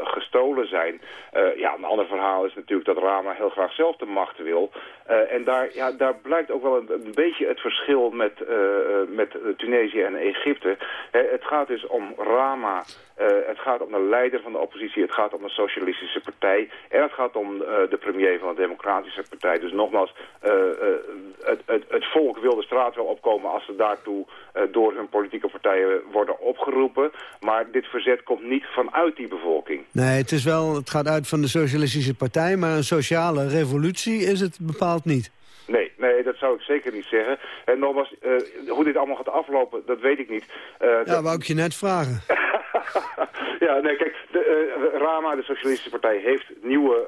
gestolen zijn. ja, een ander verhaal is natuurlijk dat Rama heel graag zelf de macht wil. en daar, ja, daar blijkt ook wel een, een beetje het verschil met, met Tunesië en Egypte. het gaat dus om Rama, het gaat om de leider van de oppositie, het gaat om de socialistische partij en het gaat om uh, de premier van de democratische partij. Dus nogmaals, uh, het, het, het, volk wil de straat wel opkomen als ze daartoe door hun politieke partijen worden opgeroepen. Maar dit verzet komt niet vanuit die bevolking. Nee, het, is wel, het gaat uit van de socialistische partij, maar een sociale revolutie is het bepaald niet. Nee, nee, dat zou ik zeker niet zeggen. En nogmaals, uh, hoe dit allemaal gaat aflopen, dat weet ik niet. Uh, ja, dat... wou ik je net vragen. ja, nee, kijk, de, uh, Rama, de Socialistische Partij, heeft nieuwe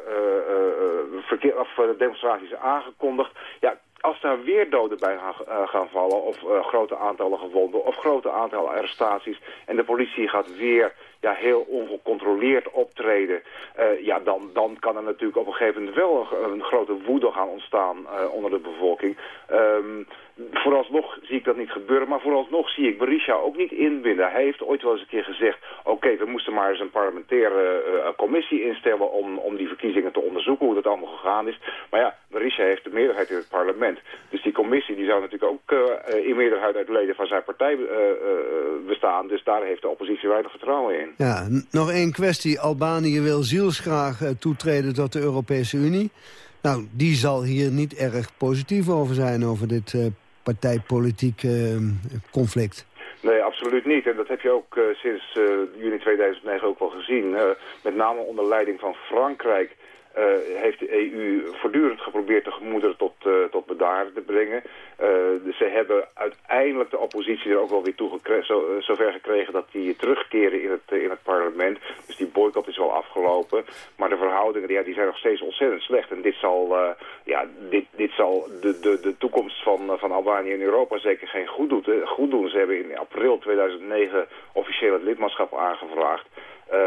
verkeer, of, demonstraties aangekondigd. Ja, als daar weer doden bij gaan vallen, of grote aantallen gewonden, of grote aantallen arrestaties, en de politie gaat weer ja, heel ongecontroleerd optreden... Uh, ja, dan, dan kan er natuurlijk op een gegeven moment wel een, grote woede gaan ontstaan uh, onder de bevolking. Um, vooralsnog zie ik dat niet gebeuren, maar vooralsnog zie ik Berisha ook niet inbinden. Hij heeft ooit wel eens een keer gezegd, oké, we moesten maar eens een parlementaire uh, commissie instellen om, om die verkiezingen te onderzoeken, hoe dat allemaal gegaan is. Maar ja, Berisha heeft de meerderheid in het parlement. Dus die commissie die zou natuurlijk ook in meerderheid uit leden van zijn partij bestaan. Dus daar heeft de oppositie weinig vertrouwen in. Ja, nog één kwestie. Albanië wil zielsgraag toetreden tot de Europese Unie. Nou, die zal hier niet erg positief over zijn, over dit partijpolitiek uh, conflict. Nee, absoluut niet. En dat heb je ook uh, sinds juni 2009 ook wel gezien. met name onder leiding van Frankrijk uh, heeft de EU voortdurend geprobeerd de gemoederen tot, uh, tot bedaren te brengen. Uh, dus ze hebben uiteindelijk de oppositie er ook wel weer toe zo, zover gekregen dat die terugkeren in het, in het parlement. Dus die boycott is wel afgelopen. Maar de verhoudingen ja, die zijn nog steeds ontzettend slecht. En dit zal, ja, dit, dit zal de, de, de toekomst van, van Albanië in Europa zeker geen goed. Goed doen. Ze hebben in april 2009 officieel het lidmaatschap aangevraagd. Uh,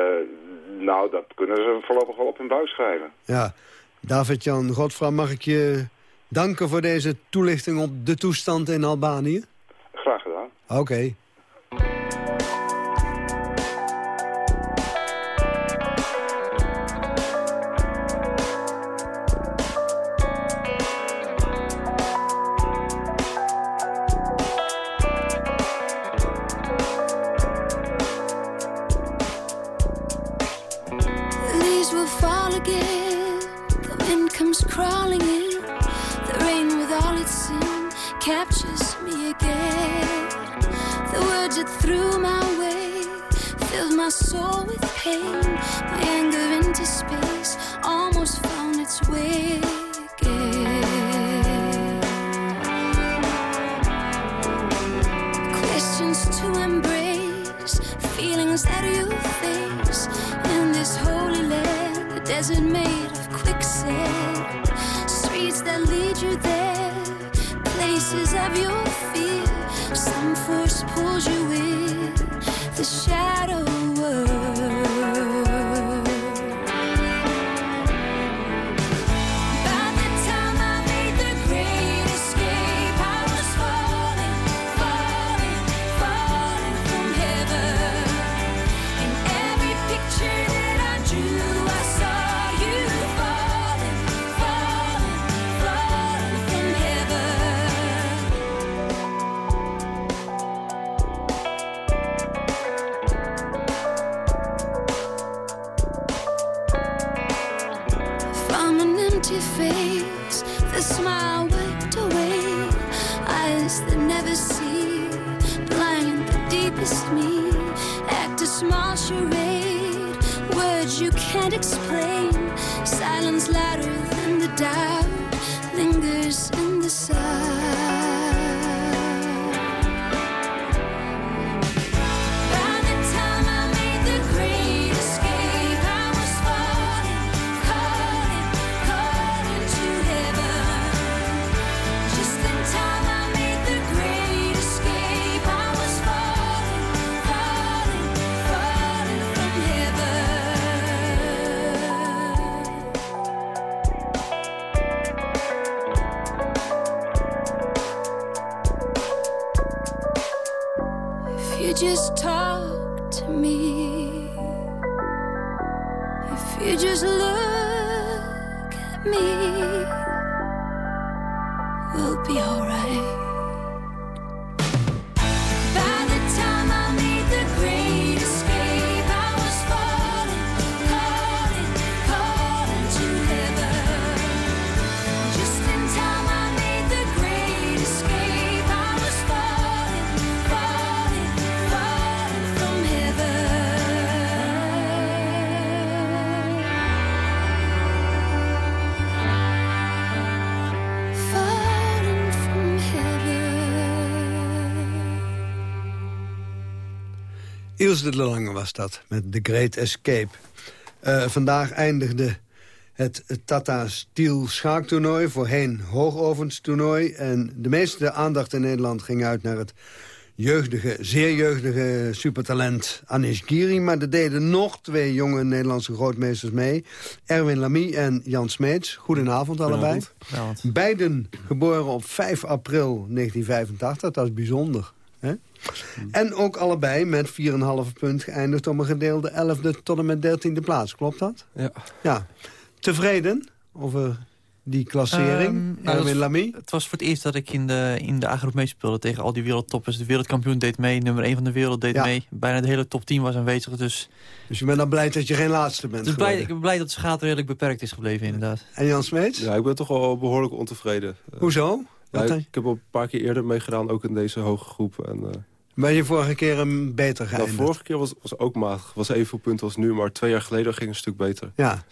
nou, dat kunnen ze voorlopig wel op hun buis schrijven. Ja, David-Jan Godfra, mag ik je danken voor deze toelichting op de toestand in Albanië? Graag gedaan. Oké. Okay. my soul with pain. My anger into space almost found its way again. Questions to embrace, feelings that you face in this holy land, the desert made of quicksand. Streets that lead you there, places of your fear. Some force pulls you in the shadow. Ilse de Lange was dat, met The Great Escape. Eh, vandaag eindigde het Tata Steel schaaktoernooi, voorheen hoogovenstoernooi. En de meeste aandacht in Nederland ging uit naar het jeugdige, zeer jeugdige supertalent Anish Giri. Maar er deden nog twee jonge Nederlandse grootmeesters mee. Erwin Lamy en Jan Smeets. Goedenavond allebei. Goedenavond. Beiden geboren op 5 april 1985. Dat is bijzonder. Hè? En ook allebei met 4,5 punt geëindigd... om een gedeelde 11e tot en met 13e plaats. Klopt dat? Ja. ja. Tevreden over die klassering, nou, Lamy? Het was voor het eerst dat ik in de, in de A-groep meespeelde tegen al die wereldtoppers. De wereldkampioen deed mee, nummer 1 van de wereld deed Ja. mee. Bijna de hele top 10 was aanwezig, dus... Dus je bent dan blij dat je geen laatste bent Dus blij, ik ben blij dat de schaat redelijk beperkt is gebleven, inderdaad. En Jan Smeets? Ja, ik ben toch wel behoorlijk ontevreden. Hoezo? Ja, ik heb al een paar keer eerder meegedaan, ook in deze hoge groep. En, eh, Ben je vorige keer een beter nou, geëindigd? vorige keer was, was ook matig. was evenveel punten als nu, maar twee jaar geleden ging het een stuk beter. Ja.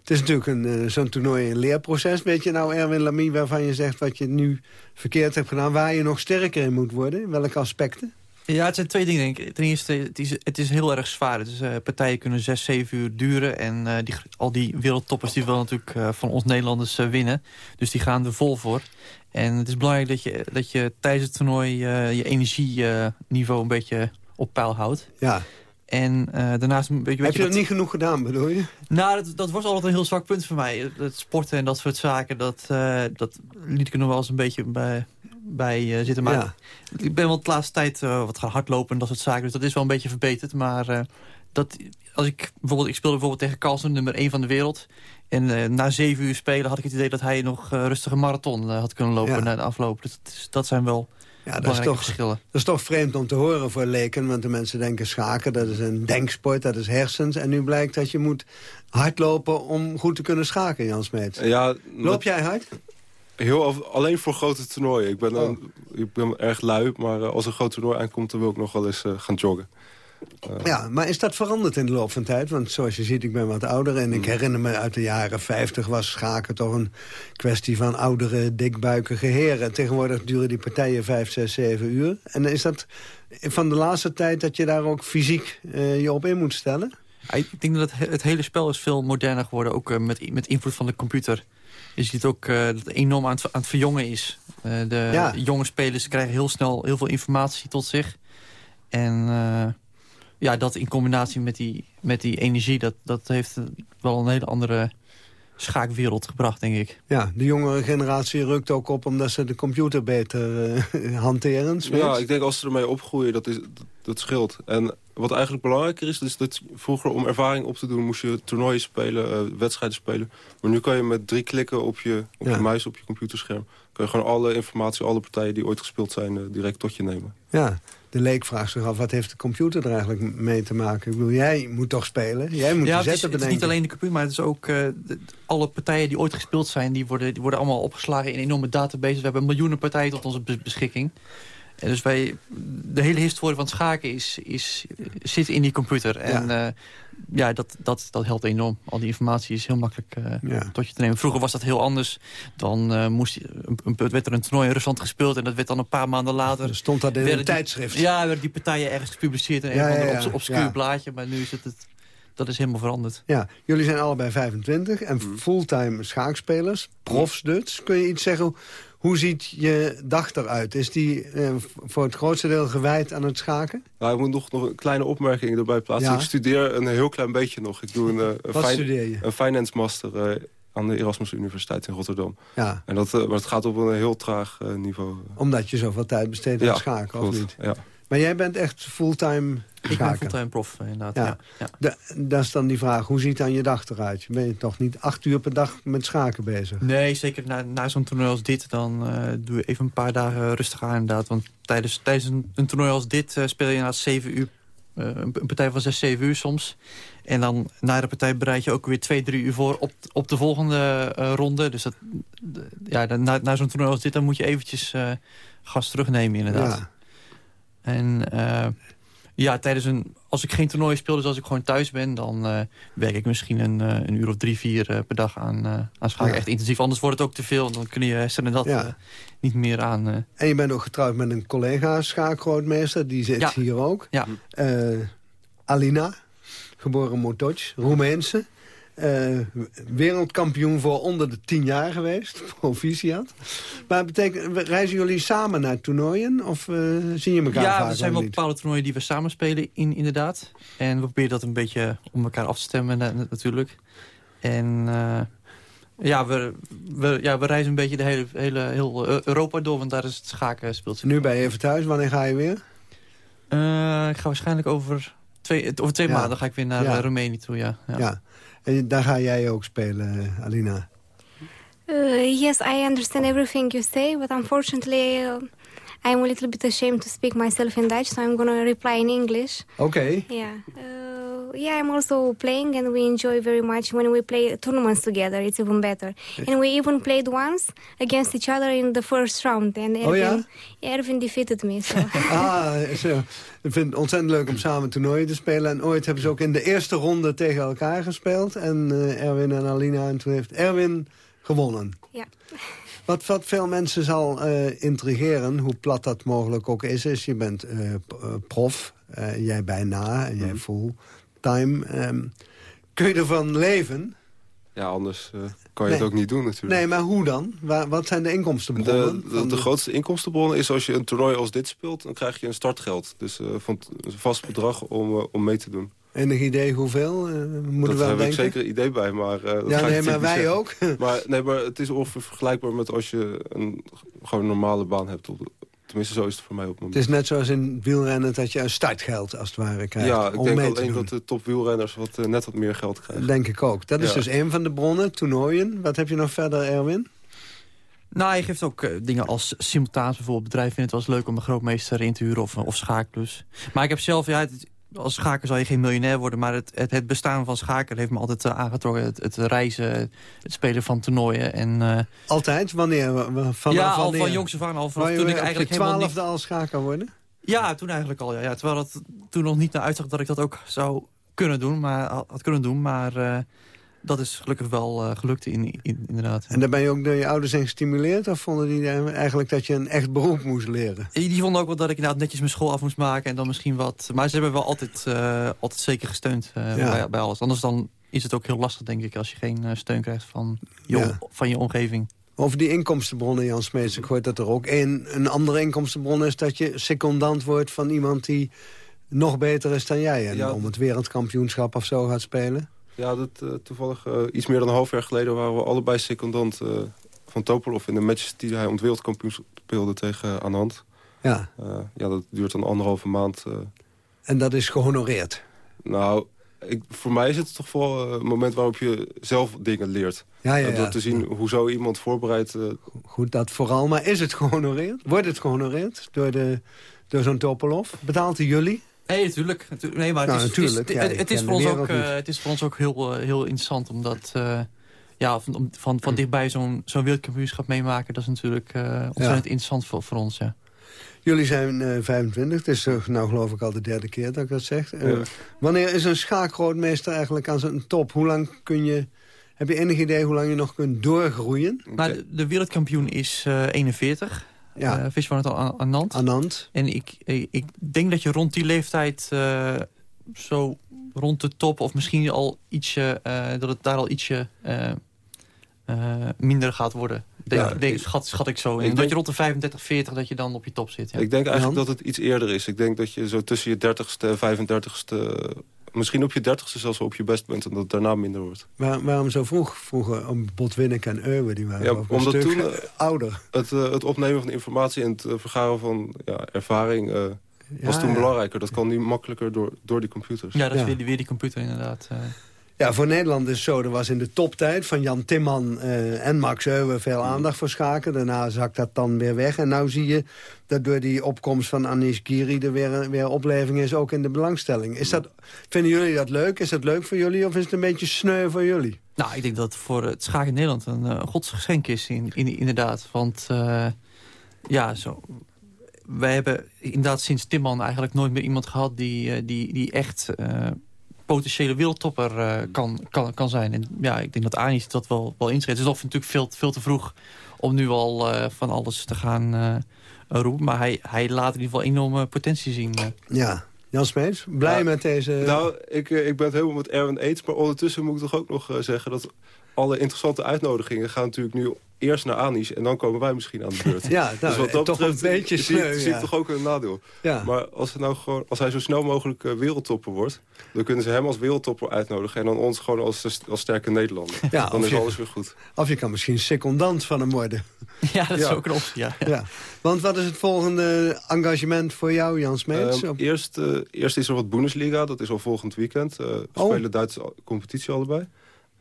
Het is natuurlijk een, eh, zo'n toernooi een leerproces. Weet je nou, Erwin Lamy, waarvan je zegt wat je nu verkeerd hebt gedaan... waar je nog sterker in moet worden? In welke aspecten? Ja, het zijn twee dingen, denk ik. Ten eerste, het is, het is heel erg zwaar. Dus, eh, partijen kunnen zes, zeven uur duren. En eh, die, al die wereldtoppers die willen natuurlijk eh, van ons Nederlanders winnen. Dus die gaan er vol voor. En het is belangrijk dat je, dat je tijdens het toernooi je energieniveau een beetje op peil houdt. Ja. En daarnaast... Weet je, weet Heb je dat niet genoeg gedaan, bedoel je? Nou, dat, dat was altijd een heel zwak punt voor mij. Het, het sporten en dat soort zaken, dat, eh, dat liet ik nog wel eens een beetje bij, bij eh, zitten. Maar Ja. ik ben wel de laatste tijd eh, wat gaan hardlopen en dat soort zaken. Dus dat is wel een beetje verbeterd. Maar eh, dat, als ik, bijvoorbeeld, ik speelde bijvoorbeeld tegen Carlsen, nummer 1 van de wereld. En eh, na zeven uur spelen had ik het idee dat hij nog rustig een marathon had kunnen lopen Ja. na de afloop. Dus dat, is- dat zijn wel Ja, dat is, toch, verschillen. dat is toch vreemd om te horen voor leken. Want de mensen denken schaken, dat is een denksport, dat is hersens. En nu blijkt dat je moet hardlopen om goed te kunnen schaken, Jan Smeets. Ja, Loop jij hard? Heel af- alleen voor grote toernooien. Ik ben, Oh. een- ik ben erg lui, maar eh, als een groot toernooi aankomt... dan wil ik nog wel eens eh, gaan joggen. Eh, Ja, maar is dat veranderd in de loop van tijd? Want zoals je ziet, ik ben wat ouder. En ik herinner me uit de jaren 50 was schaken toch een kwestie van oudere, dikbuikige heren. Tegenwoordig duren die partijen 5, 6, 7 uur. En is dat van de laatste tijd dat je daar ook fysiek eh, je op in moet stellen? Ik denk dat het, hele spel is veel moderner geworden, ook met, met invloed van de computer. Je ziet ook eh, dat het enorm aan het, aan het verjongen is. Eh, de Ja. jonge spelers krijgen heel snel heel veel informatie tot zich. En eh, ja, dat in combinatie met die, met die energie, dat, dat heeft wel een hele andere schaakwereld gebracht, denk ik. Ja, de jongere generatie rukt ook op omdat ze de computer beter eh, hanteren. Ja, ik denk als ze ermee opgroeien, dat, is, dat, dat scheelt. En wat eigenlijk belangrijker is, is dat vroeger om ervaring op te doen... moest je toernooien spelen, eh, wedstrijden spelen. Maar nu kan je met drie klikken op je, op Ja. je muis, op je computerscherm... kan je gewoon alle informatie, alle partijen die ooit gespeeld zijn... eh, direct tot je nemen. Ja, de leek vraagt zich af, wat heeft de computer er eigenlijk mee te maken? Ik bedoel, jij moet toch spelen? Jij moet ja, de het is, zetten het is niet alleen de computer, maar het is ook eh, alle partijen die ooit gespeeld zijn, die worden, die worden allemaal opgeslagen in enorme databases. We hebben miljoenen partijen tot onze be- beschikking. En dus wij, de hele historie van het schaken is, is, zit in die computer. En ja, ja dat, dat, dat helpt enorm. Al die informatie is heel makkelijk eh, Ja. tot je te nemen. Vroeger was dat heel anders. Dan eh, moest je, een, een- werd er een toernooi in Rusland gespeeld... en dat werd dan een paar maanden later... stond dat in een die- tijdschrift. Ja, werden die partijen ergens gepubliceerd... in Ja, een ja, of ja, obscuur blaadje. Maar nu is het... het dat is helemaal veranderd. Ja, jullie zijn allebei 25 en Mm. fulltime schaakspelers, profs dus. Kun je iets zeggen, hoe ziet je dag eruit? Is die eh, voor het grootste deel gewijd aan het schaken? Nou, ik moet nog, nog een kleine opmerking erbij plaatsen. Ja. Ik studeer een heel klein beetje nog. Ik doe een, eh, een, Wat fin- studeer je? een finance master eh, aan de Erasmus Universiteit in Rotterdam. Ja. En dat, maar het gaat op een heel traag niveau. Omdat je zoveel tijd besteedt aan Ja, schaken, of niet? ja. Maar jij bent echt fulltime Ik ben fulltime prof, inderdaad. Ja. Ja. Ja. Da- dat is dan die vraag, hoe ziet dan je dag eruit? Ben je toch niet acht uur per dag met schaken bezig? Nee, zeker na, na zo'n toernooi als dit, dan eh, doe je even een paar dagen rustig aan inderdaad. Want tijdens, tijdens een, een toernooi als dit eh, speel je inderdaad zeven uur. eh, een, partij van zes, zeven uur soms. En dan na de partij bereid je ook weer twee, drie uur voor op, op de volgende ronde. Dus dat, ja, na, na zo'n toernooi als dit, dan moet je eventjes gas terugnemen inderdaad. Ja. En eh, ja, tijdens een, als ik geen toernooi speel, dus als ik gewoon thuis ben... dan eh, werk ik misschien een, eh, een uur of drie, vier per dag aan, aan schaken. Ja. Echt intensief, anders wordt het ook te veel. en Dan kunnen je hersenen dat Ja. eh, niet meer aan. En je bent ook getrouwd met een collega schaakgrootmeester, die zit Ja. hier ook. Ja. Alina, geboren Motoc, Roemeense. Eh, wereldkampioen voor onder de tien jaar geweest, proficiat. Maar betekent, reizen jullie samen naar toernooien of eh zien je elkaar ja, er zijn wel bepaalde toernooien die we samen spelen, in, inderdaad. En we proberen dat een beetje om elkaar af te stemmen na- natuurlijk. En eh, ja, we, we, ja, we reizen een beetje de hele, hele, heel Europa door, want daar is het schaken speelt. Nu ben je even thuis, wanneer ga je weer? Ik ga waarschijnlijk over twee, over twee Ja. maanden ga ik weer naar Ja. Roemenië toe, ja. ja. Ja. En daar ga jij ook spelen, eh, Alina. Uh, yes, I understand everything you say, but unfortunately, uh, I'm a little bit ashamed to speak myself in Dutch, so I'm going to reply in English. Oké. Yeah. Uh, yeah, I'm also playing, and we enjoy very much when we play tournaments together. It's even better. And we even played once against each other in the first round, and Oh, ja? Erwin, Erwin defeated me. So. Ah, zo. Ik vind het ontzettend leuk om samen toernooien te spelen. En ooit hebben ze ook in de eerste ronde tegen elkaar gespeeld. En eh, Erwin en Alina. En toen heeft Erwin gewonnen. Ja. Wat, wat veel mensen zal eh, intrigeren, hoe plat dat mogelijk ook is... is je bent eh, eh, prof, eh, jij bijna en jij fulltime. Ehm, kun je ervan leven? Ja, anders eh, kan je Nee. het ook niet doen natuurlijk. Nee, maar hoe dan? Waar, wat zijn de inkomstenbronnen? De, de, de grootste inkomstenbron is als je een toernooi als dit speelt... dan krijg je een startgeld. Dus eh, van een vast bedrag om, eh, om mee te doen. Enig idee hoeveel? Eh, moeten dat we heb denken? ik zeker idee bij, maar... dat Ja, nee, maar wij zeggen. ook. maar, nee, maar het is ongeveer vergelijkbaar met als je een gewoon een normale baan hebt. Op tenminste, zo is het voor mij op het Het moment. is net zoals in wielrennen dat je een startgeld als het ware krijgt. Ja, ik om denk mee alleen dat de topwielrenners wat, eh, net wat meer geld krijgen. Denk ik ook. Dat is Ja. dus een van de bronnen, toernooien. Wat heb je nog verder, Erwin? Nou, je geeft ook eh, dingen als simultaans. Bijvoorbeeld bedrijven vinden het wel eens leuk om een grootmeester in te huren of, of schaakklus. Maar ik heb zelf, ja, het- als schaker zal je geen miljonair worden. Maar het, het, het bestaan van schaker heeft me altijd eh, aangetrokken. Het, het reizen, het spelen van toernooien. En, eh, Altijd? Wanneer? Wa- wa- Vanaf ja, al van jongs af aan. Al vanaf toen ik eigenlijk helemaal niet... twaalfde al schaker worden? Ja, toen eigenlijk al. Ja. Ja, terwijl dat toen nog niet naar uitzag dat ik dat ook zou kunnen doen. Maar had kunnen doen. Maar eh, dat is gelukkig wel eh, gelukt in, in- inderdaad. En daar ben je ook door je ouders in gestimuleerd? Of vonden die eigenlijk dat je een echt beroep moest leren? Die die vonden ook wel dat ik inderdaad netjes mijn school af moest maken. En dan misschien wat... Maar ze hebben wel altijd, eh, altijd zeker gesteund eh, Ja. bij, bij alles. Anders dan is het ook heel lastig, denk ik... als je geen eh, steun krijgt van je, Ja. van je omgeving. Over die inkomstenbronnen, Jan Smeets. Ik hoor dat er ook een, een andere inkomstenbron is... dat je secondant wordt van iemand die nog beter is dan jij... en Ja. om het wereldkampioenschap of zo gaat spelen. Ja, dat, eh, toevallig eh, iets meer dan een half jaar geleden... waren we allebei secondant eh, van Topolov... in de matches die hij ontwereldkampioen speelde tegen Anand. Ja. Ja, dat duurt dan anderhalve maand. En dat is gehonoreerd. Nou, ik, voor mij is het toch eh, een moment waarop je zelf dingen leert. Ja, ja, ja. Door te zien hoe zo iemand voorbereidt... Goed, dat vooral. Maar is het gehonoreerd? Wordt het gehonoreerd door, de, door zo'n Topolov? Betaalt hij jullie? Nee, natuurlijk. Natu- Nee, maar Nou, het is, het is- het, ja, het je is voor ons ook, eh, het is voor ons ook heel, eh, heel interessant. Omdat eh, ja, van, van, van dichtbij zo'n zo'n wereldkampioenschap meemaken... dat is natuurlijk ontzettend interessant voor, voor ons, ja. Jullie zijn eh 25, het is nou geloof ik al de derde keer dat ik dat zeg. Ja. Wanneer is een schaakgrootmeester eigenlijk aan zijn top? Hoe lang kun je... Heb je enig idee hoe lang je nog kunt doorgroeien? Maar de, de wereldkampioen is eh 41. Ja. Vis van het Anand. Anand. En ik, ik, denk dat je rond die leeftijd eh, zo rond de top... of misschien al ietsje, eh, dat het daar al ietsje eh, eh, minder gaat worden. Ja, ik- schat, schat ik zo. En ik dat denk- je rond de 35, 40 dat je dan op je top zit. Ja. Ik denk eigenlijk dat het iets eerder is. Ik denk dat je zo tussen je 30ste en 35ste... Misschien op je 30ste zelfs op je best bent... en dat het daarna minder wordt. Waar- waarom zo vroeg? Vroeger om Botwinnik en Euwe, die waren Ja, een omdat stuk toen, eh, ouder. Het, eh, het opnemen van informatie en het eh, vergaren van ja, ervaring... eh, was Ja, toen belangrijker. Dat kan nu makkelijker door, door die computers. Ja, dat is Ja. Weer, die, weer die computer inderdaad. Eh. Ja, voor Nederland is het zo. Er was in de toptijd van Jan Timman eh, en Max Euwe veel aandacht voor schaken. Daarna zakt dat dan weer weg. En nu zie je dat door die opkomst van Anish Giri... er weer, weer opleving is, ook in de belangstelling. Is dat, vinden jullie dat leuk? Is dat leuk voor jullie of is het een beetje sneu voor jullie? Nou, ik denk dat het voor het schaken in Nederland een eh, godsgeschenk is, in, in, inderdaad. Want eh, ja, zo, wij hebben inderdaad sinds Timman eigenlijk nooit meer iemand gehad... die, eh, die, die echt eh, potentiële wereldtopper eh, kan, kan, kan zijn. En ja, ik denk dat Anis dat wel, wel inschrijft. Het is nog natuurlijk veel, veel te vroeg om nu al eh, van alles te gaan eh, roepen. Maar hij, hij laat in ieder geval enorme potentie zien. Ja. Jan Smeets, blij Ja, met deze... Nou, ik, ik ben het helemaal met Erwin eens. Maar ondertussen moet ik toch ook nog eh, zeggen... dat alle interessante uitnodigingen gaan natuurlijk nu eerst naar Anis... en dan komen wij misschien aan de beurt. Ja, nou, dus wat dat toch een beetje zie, sneu, zie ja. ik toch ook een nadeel. Ja. Maar als, het nou gewoon, als hij zo snel mogelijk eh, wereldtopper wordt... dan kunnen ze hem als wereldtopper uitnodigen... en dan ons gewoon als, als sterke Nederlander. Ja, dan is je- alles weer goed. Of je kan misschien secondant van hem worden. Ja, dat is ook een optie, ja. Ja. Want wat is het volgende engagement voor jou, Jan Smeets? Ehm, eerst, eh, eerst is er wat Bundesliga, dat is al volgend weekend. Eh, we Oh. spelen Duitse competitie allebei.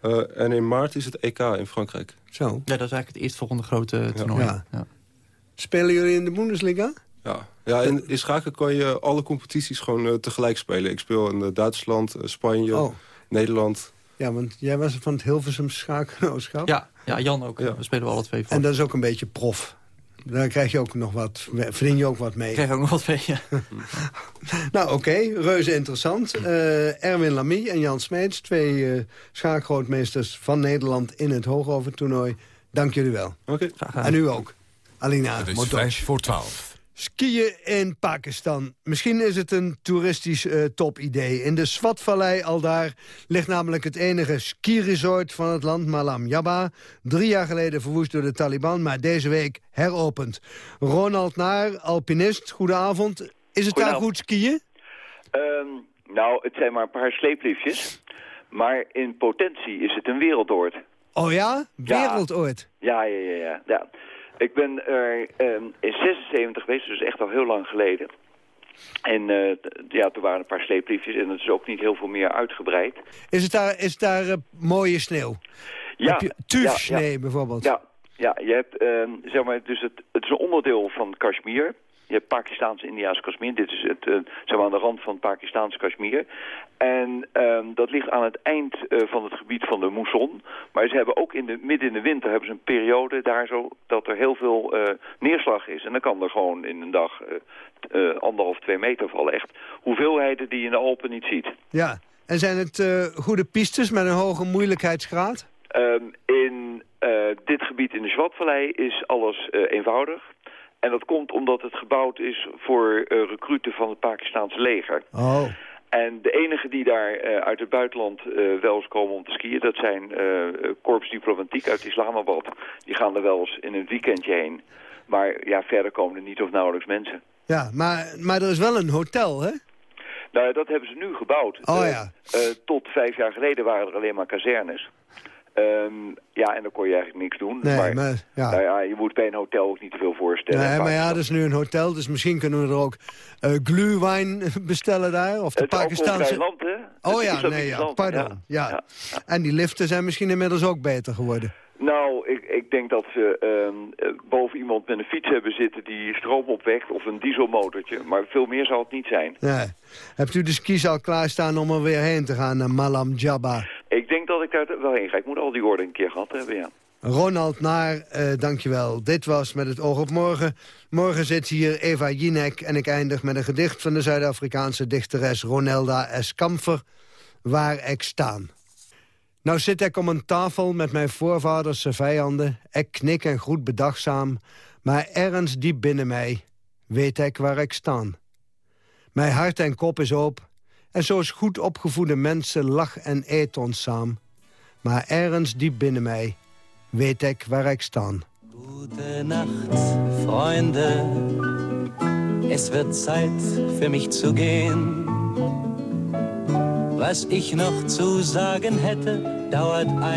Eh, en in maart is het EK in Frankrijk. Zo. Ja, dat is eigenlijk het eerstvolgende grote toernooi. Ja. Ja. Spelen jullie in de Bundesliga? Ja, ja in, in schaken kan je alle competities gewoon eh, tegelijk spelen. Ik speel in eh, Duitsland, Spanje, Oh. Nederland. Ja, want jij was van het Hilversum schaakgenootschap. Ja, ja, Jan ook. We spelen we alle twee voor. En dat is ook een beetje prof. Daar krijg je ook nog wat, verdien je ook wat mee. Ik krijg ook nog wat mee, ja. Nou, oké, reuze interessant. Eh, Erwin Lamy en Jan Smeets, twee eh schaakgrootmeesters van Nederland in het hoogovertoernooi. Dank jullie wel. Oké. En u ook. Alina Het is voor twaalf. Skiën in Pakistan. Misschien is het een toeristisch eh, topidee. In de Swatvallei al daar ligt namelijk het enige skiresort van het land, Malam Jabba. Drie jaar geleden verwoest door de Taliban, maar deze week heropend. Ronald Naar, alpinist, goedenavond. Is het daar goed skiën? Ehm, nou, het zijn maar een paar sleepliefjes. Maar in potentie is het een wereldoord. Oh ja? Ja. Wereldoord. Ja, ja, ja, ja. ja. Ik ben er ehm, in 76 geweest, dus echt al heel lang geleden. En eh, ja, toen waren een paar sleepliefjes en het is ook niet heel veel meer uitgebreid. Is het daar, is het daar eh, mooie sneeuw? Ja, Heb je ja, tufsnee ja. bijvoorbeeld? Ja, ja je hebt, ehm, zeg maar, dus het, het is een onderdeel van Kashmir. Je hebt Pakistaans Indiaans Kashmir. Dit is het, eh, zeg maar aan de rand van Pakistaans Kashmir. En ehm, dat ligt aan het eind eh, van het gebied van de mousson. Maar ze hebben ook in de, midden in de winter hebben ze een periode daar zo dat er heel veel eh, neerslag is. En dan kan er gewoon in een dag anderhalf, twee meter vallen. Echt hoeveelheden die je in de Alpen niet ziet. Ja. En zijn het goede pistes met een hoge moeilijkheidsgraad? Ehm, in dit gebied in de Zwatvallei is alles eenvoudig. En dat komt omdat het gebouwd is voor eh recruten van het Pakistaanse leger. Oh. En de enigen die daar eh, uit het buitenland eh, wel eens komen om te skiën... dat zijn eh korps diplomatiek uit Islamabad. Die gaan er wel eens in een weekendje heen. Maar ja, verder komen er niet of nauwelijks mensen. Ja, maar, maar er is wel een hotel, hè? Nou, ja, dat hebben ze nu gebouwd. Oh ja. tot vijf jaar geleden waren er alleen maar kazernes. Ehm, ja, en dan kon je eigenlijk niks doen. Nee, maar, maar, ja. Nou ja, je moet bij een hotel ook niet te veel voorstellen. Nee, maar ja, dat is nu een hotel, dus misschien kunnen we er ook uh, glühwein bestellen daar. Of de Het is Pakistaanse... land, hè? Oh ja, nee, ja, pardon. Ja. ja. En die liften zijn misschien inmiddels ook beter geworden. Nou, ik, ik denk dat ze ehm, eh, boven iemand met een fiets hebben zitten die stroom opwekt of een dieselmotortje. Maar veel meer zal het niet zijn. Nee. Hebt u de skis al klaarstaan om er weer heen te gaan naar Malam Jabba? Ik denk dat ik daar wel heen ga. Ik moet al die orde een keer gehad hebben, ja. Ronald Naar, uh, dankjewel. Dit was Met het oog op morgen. Morgen zit hier Eva Jinek en ik eindig met een gedicht van de Zuid-Afrikaanse dichteres Ronelda S. Kamfer, Waar ik staan. Nou zit ik om een tafel met mijn voorvaders vijanden. Ik knik en groet bedachtzaam, maar ergens diep binnen mij weet ik waar ik staan. Mijn hart en kop is op, en zoals goed opgevoede mensen lach en eet ons samen. Maar ergens diep binnen mij weet ik waar ik staan. Gute Nacht. Es wird Zeit für mich zu gehen. Was ich noch zu sagen hätte, dauert ein